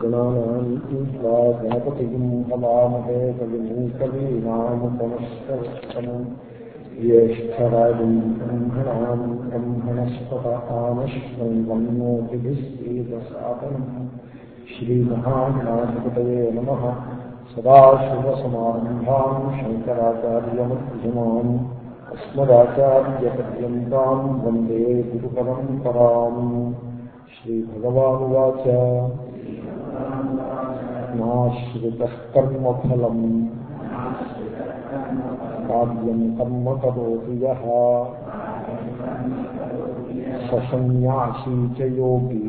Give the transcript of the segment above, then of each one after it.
गणानान्त्वा गणपतिम् हवामहे कविम् कवीनामुपमश्रवस्तमम् ज्येष्ठराजम् ब्रह्मणाम् ब्रह्मणस्पत आमश्वन्वन्नोतिभिश्रीदसादनम् श्रीमहागणाधिपतये नमः सदाशिवसमारम्भाम् शङ्कराचार्यमध्यमाम् अस्मदाचार्यपर्यन्ताम् वन्दे गुरुपरम्पराम् श्रीभगवानुवाच నాశ్రిత కర్మఫలం కావ్యం కర్మ కరోతి ససన్యాసీ చోగీ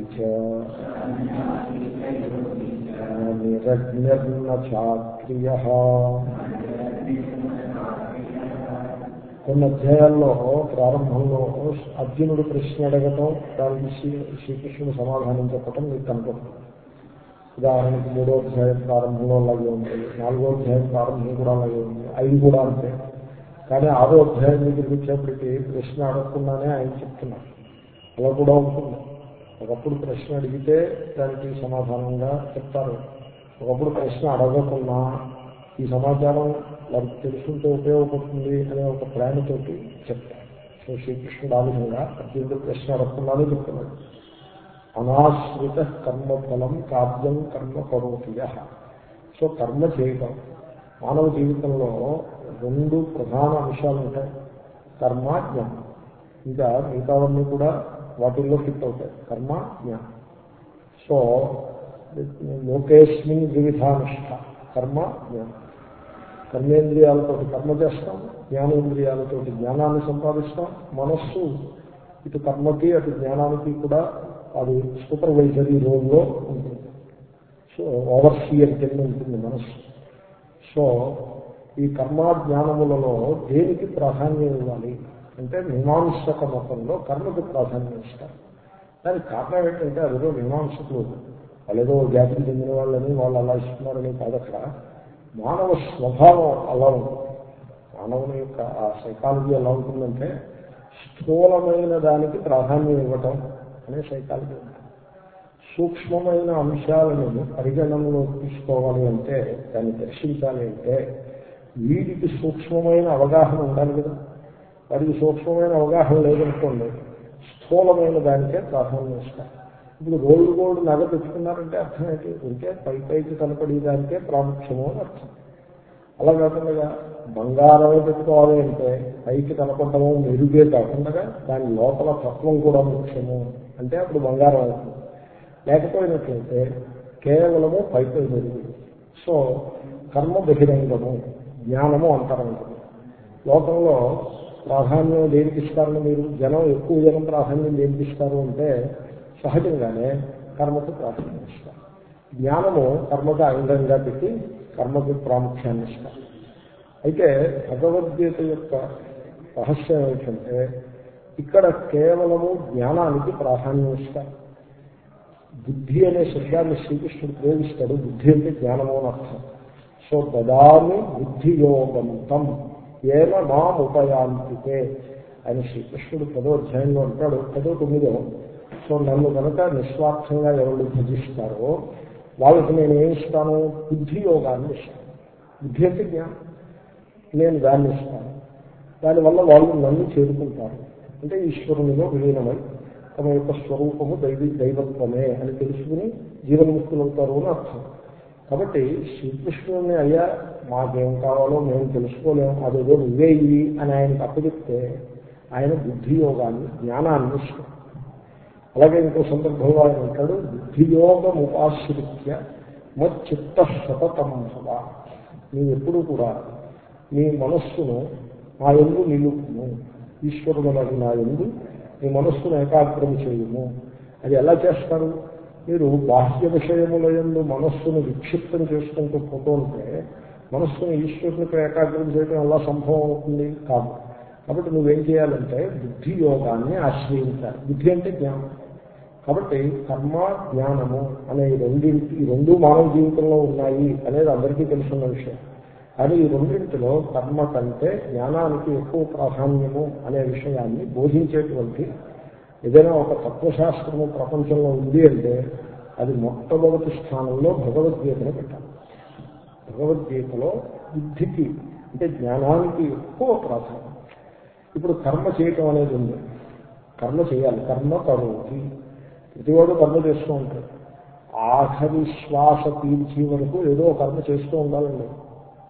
నిరజ్ఞర్న చాక్రియ కొన్ని అధ్యాయాల్లో ప్రారంభంలో అర్జునుడు ప్రశ్న అడగటం దానికి శ్రీకృష్ణుడు సమాధానం చెప్పటం మీకు కనపడుతుంది ఉదాహరణకు మూడో అధ్యాయం ప్రారంభంలో అలాగే ఉంది. నాలుగో అధ్యాయం ప్రారంభం కూడా అలాగే ఉంది. ఐదు కూడా అంతే. కానీ ఆరో అధ్యాయం దగ్గరికి వచ్చేప్పటికీ ప్రశ్న అడగకుండానే ఆయన చెప్తున్నారు. అలా కూడా ఉంటుంది. ఒకప్పుడు ప్రశ్న అడిగితే దానికి సమాధానంగా చెప్తారు. ఒకప్పుడు ప్రశ్న అడగకుండా ఈ సమాచారం వారికి తెలుసుకుంటే ఉపయోగపడుతుంది అనే ఒక ప్లాన్తోటి చెప్తారు. సో శ్రీకృష్ణుడు ఆ విధంగా అర్జునుడు ప్రశ్న అడగకుండానే చెప్తున్నాడు. అనాశ్రిత కర్మఫలం కావ్యం కర్మ కరోతియ సో కర్మ చేయటం మానవ జీవితంలో రెండు ప్రధాన అంశాలు ఉంటాయి. కర్మ జ్ఞానం. ఇంకా మిగతావన్నీ కూడా వాటిల్లో ఫిట్ అవుతాయి. కర్మ జ్ఞానం. సో లోకేష్మిన్ వివిధానిష్ట కర్మ జ్ఞానం. కర్మేంద్రియాలతో కర్మ చేస్తాం జ్ఞానేంద్రియాలతో జ్ఞానాన్ని సంపాదిస్తాం. మనస్సు ఇటు కర్మకి అటు జ్ఞానానికి కూడా అది సూపర్వైజరీ రోల్లో ఉంటుంది. సో ఓవర్సీయర్ కింద ఉంటుంది మనస్సు. సో ఈ కర్మ జ్ఞానములలో దేనికి ప్రాధాన్యం ఇవ్వాలి? అంటే మీమాంసక మతంలో కర్మకు ప్రాధాన్యం ఇస్తారు. దానికి కారణం ఏంటంటే అదేదో మీమాంసకులు వాళ్ళు ఏదో జాతికి చెందిన వాళ్ళని వాళ్ళు అలా ఇస్తున్నారని కాదు అక్కడ. మానవ స్వభావం అలా ఉంటుంది. మానవుని యొక్క ఆ సైకాలజీ ఎలా ఉంటుందంటే స్థూలమైన దానికి ప్రాధాన్యం ఇవ్వటం. అనే సైకాలజీ ఉంటుంది సూక్ష్మమైన అంశాలను పరిగణనలో తీసుకోవాలి అంటే దాన్ని దర్శించాలి అంటే వీడికి సూక్ష్మమైన అవగాహన ఉండాలి కదా. వాడికి సూక్ష్మమైన అవగాహన లేదనుకోండి స్థూలమైన దానికే ప్రాధాన్యం ఇస్తారు. ఇప్పుడు గోల్డ్ గోల్డ్ నగ పెట్టుకున్నారంటే అర్థం ఏంటి? ఉంటే పై పైకి కనపడే దానికే ప్రాముఖ్యము అని అర్థం. అలా కాకుండా బంగారమే పెట్టుకోవాలి అంటే పైకి కనపడము మెరుగే కాకుండా దాని లోపల తత్వం కూడా ముఖ్యము అంటే అప్పుడు బంగారం అవుతుంది. లేకపోయినట్లయితే కేవలము పైపై మెరుగు. సో కర్మ బహిరంగము జ్ఞానము అంతరంగము. లోకంలో ప్రాధాన్యం దేనికి ఇస్తారని మీరు? జనం ఎక్కువ జనం ప్రాధాన్యం దేనికి ఇస్తారు అంటే సహజంగానే కర్మకు ప్రాధాన్యం ఇస్తారు. జ్ఞానము కర్మకు అంగంగా పెట్టి కర్మకు ప్రాముఖ్యాన్ని ఇస్తారు. అయితే భగవద్గీత యొక్క రహస్యం ఏంటంటే ఇక్కడ కేవలము జ్ఞానానికి ప్రాధాన్యం ఇస్తారు. బుద్ధి అనే శబ్దాన్ని శ్రీకృష్ణుడు ప్రయోగిస్తాడు బుద్ధి అంటే జ్ఞానము అని అర్థం. సో దదామి బుద్ధియోగంతం ఏమ మా ఉపయాంతితే అని శ్రీకృష్ణుడు పదో అధ్యాయంలో అంటాడు. పదో తొమ్మిదో. సో నన్ను కనుక నిస్వార్థంగా ఎవరు భజిస్తారో వాళ్ళకి నేను ఏమి ఇస్తాను? బుద్ధి యోగాన్ని ఇస్తాను. బుద్ధి అంటే జ్ఞానం. నేను దాన్ని ఇస్తాను దానివల్ల వాళ్ళు నన్ను చేరుకుంటారు. అంటే ఈశ్వరునిలో విలీనమై తమ యొక్క స్వరూపము దైవీ దైవత్వమే అని తెలుసుకుని జీవన్ముక్తులవుతారు అని అర్థం. కాబట్టి శ్రీకృష్ణుని అయ్యా మాకేం కావాలో మేము తెలుసుకోలేము. అదేదో నువ్వే ఇవి అని ఆయనకు అప్పగిస్తే ఆయన బుద్ధి యోగాన్ని జ్ఞానాన్ని ఇస్తాడు అలాగే ఇంకో సందర్భంలో ఆయన అంటాడు బుద్ధియోగం ఉపాశ్రిత్య మచ్చిత్త సతతం సభ నీవెప్పుడు కూడా నీ మనస్సును నా ఎందు నిలుపును ఈశ్వరుడు నా ఎందు నీ మనస్సును ఏకాగ్రం చేయము. అది ఎలా చేస్తారు? మీరు బాహ్య విషయముల ఎందు మనస్సును విక్షిప్తం చేసుకుంటూ పోతూ ఉంటే మనస్సును ఈశ్వరునికి ఏకాగ్రం చేయడం ఎలా సంభవం అవుతుంది? కాదు. కాబట్టి నువ్వేం చేయాలంటే బుద్ధి యోగాన్ని ఆశ్రయించాలి. బుద్ధి అంటే జ్ఞానం. కాబట్టి కర్మ జ్ఞానము అనే రెండింటి ఈ రెండు మానవ జీవితంలో ఉన్నాయి అనేది అందరికీ తెలుసున్న విషయం. కానీ ఈ రెండింటిలో కర్మ కంటే జ్ఞానానికి ఎక్కువ ప్రాధాన్యము అనే విషయాన్ని బోధించేటువంటి ఏదైనా ఒక తత్వశాస్త్రము ప్రపంచంలో ఉంది అంటే అది మొట్టమొదటి స్థానంలో భగవద్గీతను పెట్టాలి. భగవద్గీతలో బుద్ధికి అంటే జ్ఞానానికి ఎక్కువ ప్రాధాన్యం ఇప్పుడు కర్మ చేయటం అనేది ఉంది. కర్మ చేయాలి. కర్మ కరోతి. ప్రతివాడు కర్మ చేస్తూ ఉంటాడు. ఆఖరి శ్వాస తీర్చి వరకు ఏదో కర్మ చేస్తూ ఉండాలండి.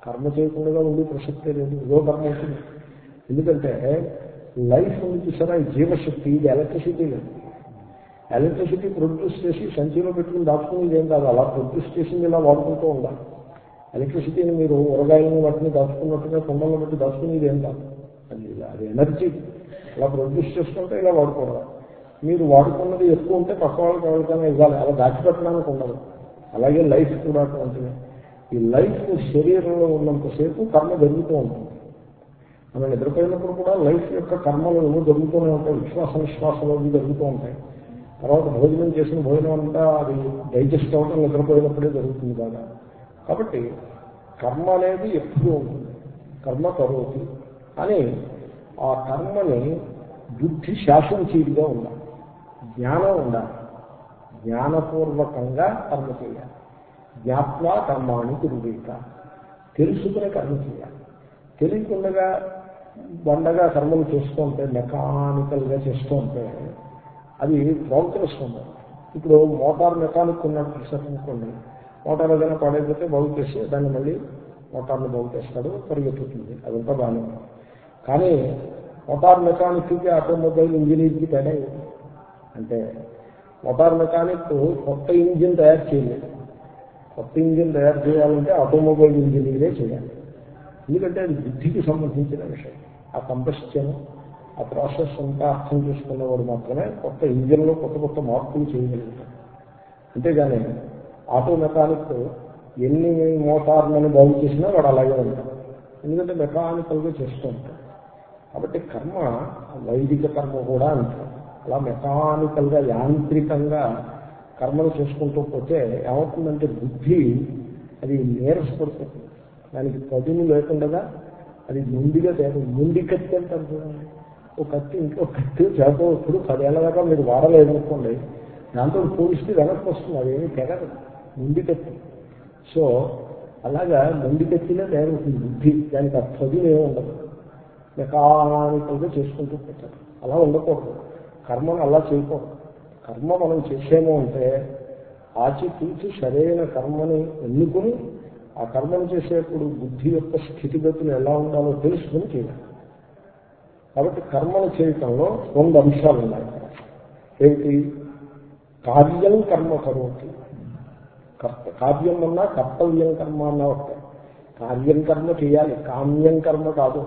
కర్మ చేయకుండా ఉండి ప్రసక్తే లేదు ఏదో కర్మ అవుతుంది. ఎందుకంటే లైఫ్ ఉంది చూసారా జీవశక్తి ఇది ఎలక్ట్రిసిటీ లేదు. ఎలక్ట్రిసిటీ ప్రొడ్యూస్ చేసి సంచిలో పెట్టుకుని దాచుకునేది ఏం కాదు అలా ప్రొడ్యూస్ చేసింది ఇలా వాడుకుంటూ ఉండాలి. ఎలక్ట్రిసిటీని మీరు ఊరగాయలను వాటిని దాచుకున్నట్టుగా కుండల్లో పెట్టి దాచుకునేది ఏం కాదు. అది అది ఎనర్జీ ఇలా ప్రొడ్యూస్ చేసుకుంటే ఇలా వాడుకోవాలి. మీరు వాడుకున్నది ఎక్కువ ఉంటే పక్క వాళ్ళకి ఎవరికైనా ఇవ్వాలి అలా దాచిపెట్టడానికి ఉండదు. అలాగే లైఫ్ కూడా అటువంటిది. ఈ లైఫ్ శరీరంలో ఉన్నంతసేపు కర్మ జరుగుతూ ఉంటుంది. మనం నిద్రపోయినప్పుడు కూడా లైఫ్ యొక్క కర్మలు ఏవో జరుగుతూనే ఉంటాయి. విశ్వాస విశ్వాసాలు అవి జరుగుతూ ఉంటాయి. తర్వాత భోజనం చేసిన భోజనం అంతా అది డైజెస్ట్ అవ్వడం నిద్రపోయినప్పుడే జరుగుతుంది కాదా కాబట్టి కర్మ అనేది ఎప్పుడూ ఉంటుంది. కర్మ కరోతి. అని ఆ కర్మని బుద్ధి శాసించేదిగా ఉండాలి. జ్ఞానం ఉండాలి. జ్ఞానపూర్వకంగా కర్మ చేయాలి. జ్ఞాత్వా కర్మాణి తిరుగుట తెలుసుకునే కర్మ చేయాలి. తెలియకుండా బండగా కర్మలు చేస్తూ ఉంటే మెకానికల్గా చేస్తూ ఉంటే అది ప్రోగ్రెస్ ఉండదు ఇప్పుడు మోటార్ మెకానిక్ ఉన్నట్టు చూసారనుకోండి మోటార్ ఏదైనా పడైపోతే బాగు చేసి దాన్ని మళ్ళీ మోటార్ని బాగు చేస్తాడు పరిగెత్తుతుంది. అదంతా బాగానే కానీ మోటార్ మెకానిక్కి ఆటోమొబైల్ ఇంజనీర్కి తేడా అంటే మోటార్ మెకానిక్ కొత్త ఇంజిన్ తయారు చేయలేదు. కొత్త ఇంజిన్ తయారు చేయాలంటే ఆటోమొబైల్ ఇంజనీరే చేయాలి. ఎందుకంటే అది బుద్ధికి సంబంధించిన విషయం. ఆ కంబస్షన్ ఆ ప్రాసెస్ అంతా అర్థం చేసుకున్నవాడు మాత్రమే కొత్త ఇంజిన్లో కొత్త కొత్త మార్పులు చేయగలుగుతాడు. అంతేగాని ఆటో మెకానిక్ ఎన్ని మోటార్లను బాగు చేసినా వాడు అలాగే ఉంటాడు. ఎందుకంటే మెకానికల్గా చేస్తూ ఉంటాడు. కాబట్టి కర్మ వైదిక కర్మ కూడా అంటారు అలా మెకానికల్గా యాంత్రికంగా కర్మలు చేసుకుంటూ పోతే ఏమవుతుందంటే బుద్ధి అది నీరసపడుతుంది దానికి పదును లేకుండా అది ముందుగా తేదు. ముందు కత్తి అంటారు చూడండి. ఒక కత్తి ఇంట్లో కత్తి చేత ఇప్పుడు పదేళ్ళ దాకా మీరు వాడలేదనుకోండి దాంతో పోలిస్తే వెనక్కి వస్తుంది అదేమి తెగదు. ముందు కత్తి. సో అలాగా ముందు కత్తినే తయారవుతుంది బుద్ధి. దానికి ఆ పదును ఏమి ఉండదు. మెకానికల్గా చేసుకుంటూ పోతారు. అలా ఉండకూడదు. కర్మను అలా చేయకూడదు. కర్మ మనం చేసేమో అంటే ఆచితూచి సరైన కర్మని ఎన్నుకుని ఆ కర్మను చేసేప్పుడు బుద్ధి యొక్క స్థితిగతులు ఎలా ఉండాలో తెలుసుకుని చేయాలి. కాబట్టి కర్మను చేయటంలో రెండు అంశాలు ఉన్నాయి. ఏమిటి? కార్యం కర్మ కరోతి. కర్త కార్యం అన్నా కర్తవ్యం కర్మ అన్నా ఒకటే. కార్యం కర్మ చేయాలి. కామ్యం కర్మ కాదు.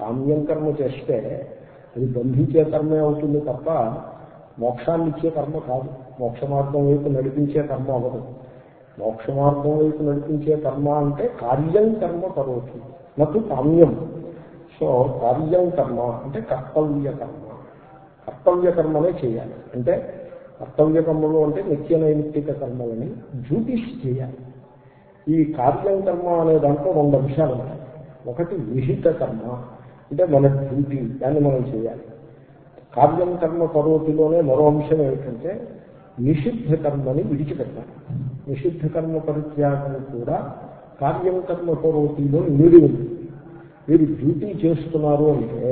కామ్యం కర్మ చేస్తే అది బంధించే కర్మే అవుతుంది తప్ప మోక్షాన్ని ఇచ్చే కర్మ కాదు. మోక్ష మార్గం వైపు నడిపించే కర్మ అవ్వదు. మోక్ష మార్గం వైపు నడిపించే కర్మ అంటే కార్యం కర్మ కరోతి. నటు కామ్యం. సో కార్యం కర్మ అంటే కర్తవ్య కర్మ. కర్తవ్య కర్మనే చేయాలి. అంటే కర్తవ్య కర్మలు అంటే నిత్య నైమిత్తిక కర్మలని డ్యూటీస్ చేయాలి. ఈ కార్యం కర్మ అనే దాంట్లో రెండు అంశాలు ఉన్నాయి ఒకటి విహిత కర్మ. అంటే మన డ్యూటీ దాన్ని మనం చేయాలి. కార్యం కర్మ కరోతిలోనే మరో అంశం ఏమిటంటే నిషిద్ధ కర్మని విడిచిపెట్టాలి. నిషిద్ధ కర్మ పరిత్యాగం కూడా కార్యం కర్మ కరోతిలో నిడి ఉంది. మీరు డ్యూటీ చేస్తున్నారు అంటే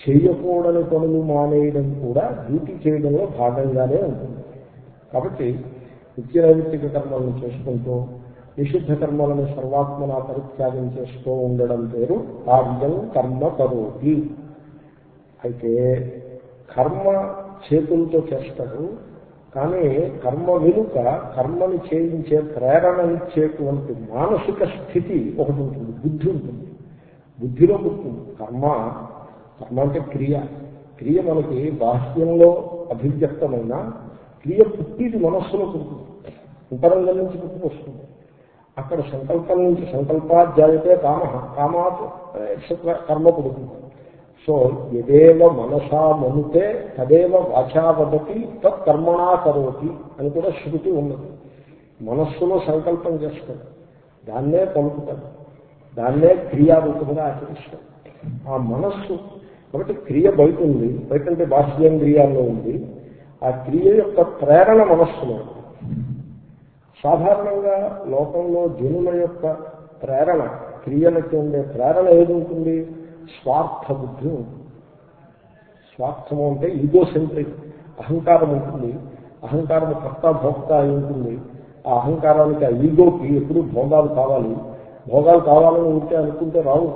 చేయకూడని పనులు మానేయడం కూడా డ్యూటీ చేయడంలో భాగంగానే ఉంటుంది. కాబట్టి నిత్య కర్మలను చేసుకుంటూ నిషిద్ధ కర్మలను సర్వాత్మన పరిత్యాగం చేస్తూ ఉండడం పేరు కార్యం కర్మ కరోతి అయితే కర్మ చేతులతో చేస్తారు కానీ కర్మ వెనుక కర్మని చేయించే ప్రేరణ ఇచ్చేటువంటి మానసిక స్థితి ఒకటి ఉంటుంది బుద్ధి ఉంటుంది. బుద్ధిలో పుట్టింది కర్మ కర్మ అంటే క్రియ. క్రియ మనకి బాహ్యంలో అభివ్యక్తమైన క్రియ పుట్టిది మనస్సులో పుట్టింది అంతరంగం నుంచి పుట్టుకొస్తుంది అక్కడ సంకల్పం నుంచి సంకల్పాధ్యాయతే కామ. కామాత్ కర్మ పుడుతుంది. సో ఎదేవ మనసా మనుతే తదేవ వాచా వదతి తత్కర్మణా కరోతి అని కూడా శృతి ఉన్నది. మనస్సులో సంకల్పం చేస్తాడు. దాన్నే పలుకుతాడు దాన్నే క్రియారూపంగా ఆచరిస్తాడు. ఆ మనస్సు కాబట్టి క్రియ బయట ఉంది. బయటంటే బాహ్యేంద్రియాల్లో ఉంది. ఆ క్రియ యొక్క ప్రేరణ మనస్సులో సాధారణంగా లోకంలో జనుల యొక్క ప్రేరణ క్రియలకి ఉండే ప్రేరణ ఏది ఉంటుంది? స్వార్థ బుద్ధి ఉంటుంది. స్వార్థము అంటే ఈగో సెంట్రిక్ అహంకారం ఉంటుంది. అహంకారం కర్త భోక్త అయి ఉంటుంది. ఆ అహంకారానికి ఆ ఈగోకి ఎప్పుడు భోగాలు కావాలి. భోగాలు కావాలని ఉంటే అనుకుంటే రావు.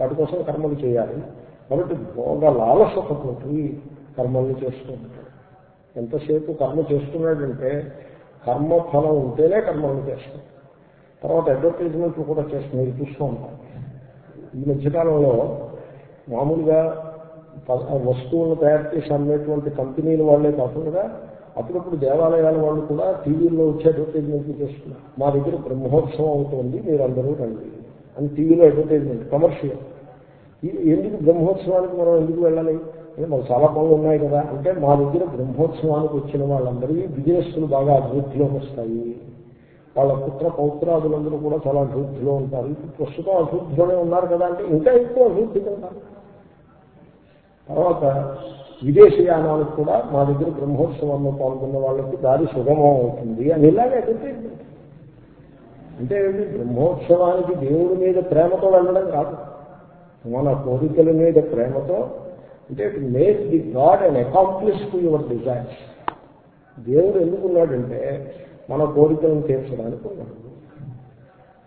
వాటి కోసం కర్మలు చేయాలి. కాబట్టి భోగ లాలసతోటి కర్మల్ని చేస్తూ ఉంటాడు. ఎంతసేపు కర్మ చేస్తున్నాడంటే కర్మ ఫలం ఉంటేనే కర్మలను చేస్తాడు. తర్వాత అడ్వర్టైజ్మెంట్లు కూడా చేస్తున్నాయి చూస్తూ ఉంటాం ఈ మధ్యకాలంలో మామూలుగా వస్తువులను తయారు చేసి అమ్మేటువంటి కంపెనీల వాళ్ళే కాకుండా అప్పుడప్పుడు దేవాలయాల వాళ్ళు కూడా టీవీల్లో వచ్చే అడ్వర్టైజ్మెంట్లు చేస్తున్నారు. మా దగ్గర బ్రహ్మోత్సవం అవుతుంది మీరు అందరూ రండి అని టీవీలో అడ్వర్టైజ్మెంట్ కమర్షియల్. ఎందుకు బ్రహ్మోత్సవానికి మనం ఎందుకు వెళ్ళాలి? అంటే మాకు చాలా పనులు ఉన్నాయి కదా. అంటే మా దగ్గర బ్రహ్మోత్సవానికి వచ్చిన వాళ్ళందరికీ బిజినెస్లు బాగా అభివృద్ధిలోకి వస్తాయి. వాళ్ళ పుత్ర పౌత్రాదులందరూ కూడా చాలా అభివృద్ధిలో ఉంటారు. ఇప్పుడు ప్రస్తుతం అభివృద్ధిలోనే ఉన్నారు కదా అంటే ఇంకా ఎక్కువ అభివృద్ధిగా ఉంటారు తర్వాత విదేశీయానాలకు కూడా మా దగ్గర బ్రహ్మోత్సవంలో పాల్గొన్న వాళ్ళకి దారి సుగమం అవుతుంది అని ఇలాగే అంటే ఏంటి? బ్రహ్మోత్సవానికి దేవుడి మీద ప్రేమతో వెళ్ళడం కాదు. మన కోరికల మీద ప్రేమతో అంటే make the god and accomplish to your designs దేవుడు ఎందుకున్నాడంటే మన కోరికలను తీర్చడానికి ఉన్నాడు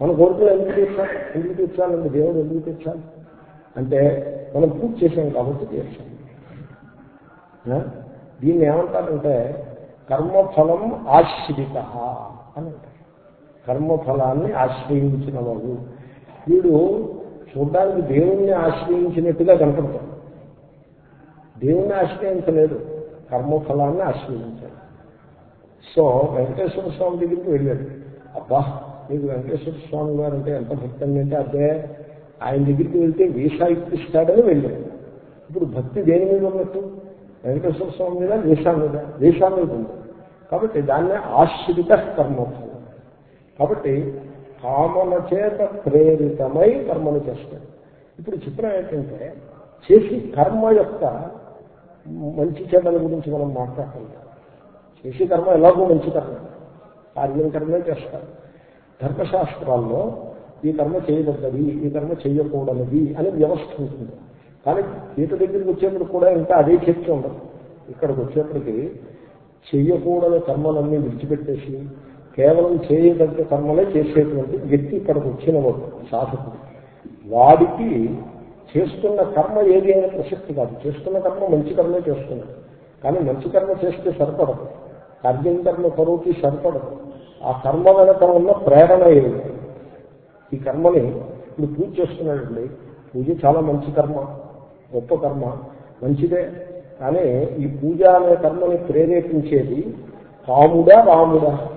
మన కోరికలు ఎందుకు తీర్చాలి? ఎందుకు తీర్చాలండి దేవుడు ఎందుకు తీర్చాలి? అంటే మనం పూజ చేసాం కాబట్టి తీర్చాలి దీన్ని ఏమంటారంటే కర్మఫలం ఆశ్రిత అని అంటారు. కర్మఫలాన్ని ఆశ్రయించిన వాడు. వీడు చూడడానికి దేవుణ్ణి ఆశ్రయించినట్టుగా కనపడతాడు. దేవుణ్ణి ఆశ్రయించలేదు. కర్మఫలాన్ని ఆశ్రయించాడు. సో వెంకటేశ్వర స్వామి దగ్గరికి వెళ్ళాడు. అబ్బా మీకు వెంకటేశ్వర స్వామి గారు అంటే ఎంత భక్తి అంటే అదే ఆయన దగ్గరికి వెళ్తే వీసా ఇప్పిస్తాడని వెళ్ళాడు. ఇప్పుడు భక్తి దేని మీద ఉన్నట్టు? వెంకటేశ్వర స్వామి మీద వీసా మీద వీసా మీద ఉంది కాబట్టి దాన్నే ఆశ్రిత కర్మఫలం. కాబట్టి కామన చేత ప్రేరితమై కర్మను చేస్తాడు. ఇప్పుడు చిత్రం ఏంటంటే చేసి కర్మ యొక్క మంచి చెడ్డల గురించి మనం మాట్లాడుకుంటాం. చేసి కర్మ ఎలాగో మంచి కర్మ. కార్యం కర్మే చేస్తారు ధర్మశాస్త్రాల్లో ఈ కర్మ చేయదగ్గది ఈ కర్మ చేయకూడనిది అనే వ్యవస్థ ఉంటుంది. కానీ గీత దగ్గరికి వచ్చేప్పుడు కూడా ఇంకా అదే చర్చ ఉండదు. ఇక్కడికి వచ్చేప్పటికి చెయ్యకూడని కర్మలన్నీ విడిచిపెట్టేసి కేవలం చేయదగ్గ కర్మలే చేసేటువంటి వ్యక్తి ఇక్కడికి వచ్చినవాడు సాధకుడు. వాడికి చేస్తున్న కర్మ ఏది అనే ప్రసక్తి కాదు. చేస్తున్న కర్మ మంచి కర్మే చేస్తున్నాడు. కానీ మంచి కర్మ చేస్తే సరిపడదు. కార్యం కరువుకి సరిపడదు ఆ కర్మ వెనక ఉన్న ప్రేరణ ఏమిటి? ఈ కర్మని ఇప్పుడు పూజ చేస్తున్నాడండి. పూజ చాలా మంచి కర్మ గొప్ప కర్మ. మంచిదే. కానీ ఈ పూజ అనే కర్మని ప్రేరేపించేది కాముడా రాముడా.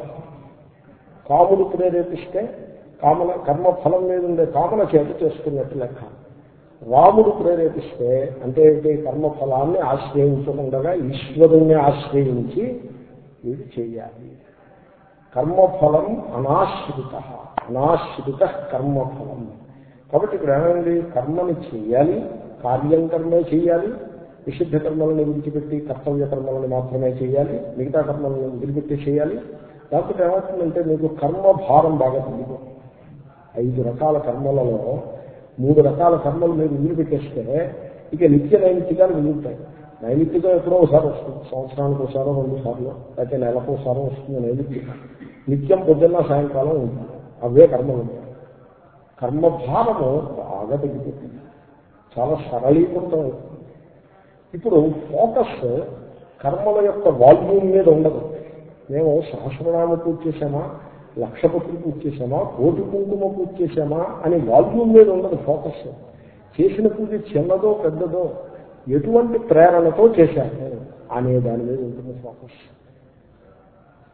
కాముడు ప్రేరేపిస్తే కామన కర్మ ఫలం మీద ఉండే కామన చేత చేసుకున్నట్టు లెక్క. రాముడు ప్రేరేపిస్తే అంటే ఏంటి? కర్మ ఫలాన్ని ఆశ్రయించకుండా ఈశ్వరుణ్ణి ఆశ్రయించి వీడు చేయాలి? కర్మఫలం అనాశ్రిత అనాశ్రిత కర్మఫలం. కాబట్టి ఇక్కడ ఏమైంది? కర్మని చేయాలి కార్యం కర్మే చేయాలి విశుద్ధ కర్మలను విడిచిపెట్టి కర్తవ్య కర్మలను మాత్రమే చేయాలి మిగతా కర్మలను వదిలిపెట్టి చేయాలి. లేకపోతే ఏమవుతుందంటే మీకు కర్మ భారం బాగా తగ్గిపోతుంది ఐదు రకాల కర్మలలో మూడు రకాల కర్మలు మీరు వదిలిపెట్టేస్తే ఇక నిత్య నైమిత్తికాలు మిగులుతాయి నైమిత్తికం ఎప్పుడో ఒకసారి వస్తుంది. సంవత్సరానికి ఒకసారో రెండు సార్లు అయితే నెలకు ఒకసారి వస్తుంది నైమిత్తిక నిత్యం పొద్దున్న సాయంకాలం ఉంటుంది. అవే కర్మలు. ఉంటాయి కర్మభారము బాగా తగ్గిపోతుంది చాలా సరళీకృతం అవుతుంది. ఇప్పుడు ఫోకస్ కర్మల యొక్క వాల్యూమ్ మీద ఉండదు. మేము సహస్రనామ పూజ చేసామా లక్షపత్రి పూజ చేసామా కోటి కుంకుమ పూజ చేసామా అని వాల్యూమ్ మీద ఉండదు ఫోకస్. చేసిన పూజ చిన్నదో పెద్దదో ఎటువంటి ప్రేరణతో చేశాను అనే దాని మీద ఉంటుంది ఫోకస్.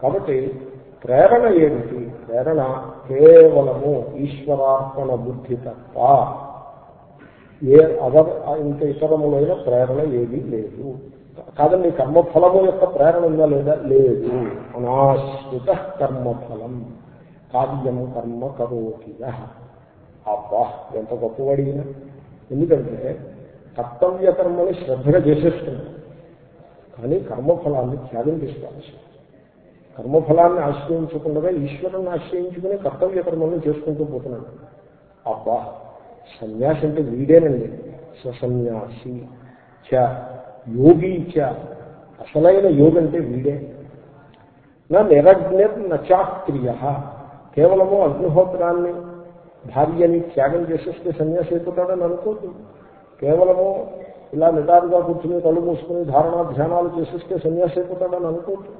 కాబట్టి ప్రేరణ ఏమిటి? ప్రేరణ కేవలము ఈశ్వరార్పణ బుద్ధి తప్ప ఏ అదర్ ఇంత ఇతరములైన ప్రేరణ ఏమీ లేదు. కాదండి కర్మఫలము యొక్క ప్రేరణ ఉందా లేదా? లేదు. అనాశ్రిత కర్మఫలం. కార్యం కర్మ కరోకిగా అబ్బా ఎంత గొప్పవాడిగిన ఎందుకంటే కర్తవ్య కర్మని శ్రద్ధగా చేసేస్తున్నాడు కానీ కర్మఫలాన్ని త్యాగం చేసుకోవాలి కర్మఫలాన్ని ఆశ్రయించకుండా ఈశ్వరుని ఆశ్రయించుకుని కర్తవ్య కర్మల్ని చేసుకుంటూ పోతున్నాడు. అబ్బా సన్యాసి అంటే వీడేనండి. ససన్యాసి చ యోగి చ. అసలైన యోగి అంటే వీడే. నా నిరగ్నిర్ నచాక్రియ. కేవలము అగ్నిహోత్రాన్ని భార్యని త్యాగం చేసేస్తే సన్యాసి అయిపోతాడని అనుకోద్దు. కేవలము ఇలా నిటారుగా కూర్చుని కళ్ళు మూసుకుని ధారణా ధ్యానాలు చేసేస్తే సన్యాసి అయిపోతాడని అనుకోద్దు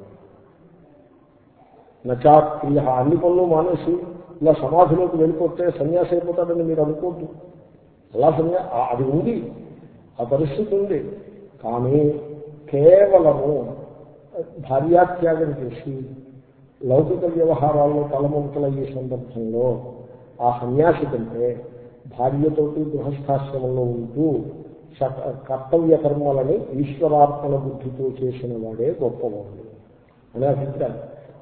నచాక్రియ అన్ని పనులు మానేసి ఇలా సమాధిలోకి వెళ్ళిపోతే సన్యాసి అయిపోతాడని మీరు అనుకోద్దు అలా సన్యా అది ఉంది. ఆ పరిస్థితి ఉంది. కానీ కేవలము భార్యాత్యాగం చేసి లౌకిక వ్యవహారాల్లో తలముంకలయ్యే సందర్భంలో ఆ సన్యాసి కంటే భార్యతోటి గృహస్థాశ్రమంలో ఉంటూ కర్తవ్య కర్మలని ఈశ్వరాత్మల బుద్ధితో చేసిన వాడే గొప్పవాడు. అనే అభిప్రాయం.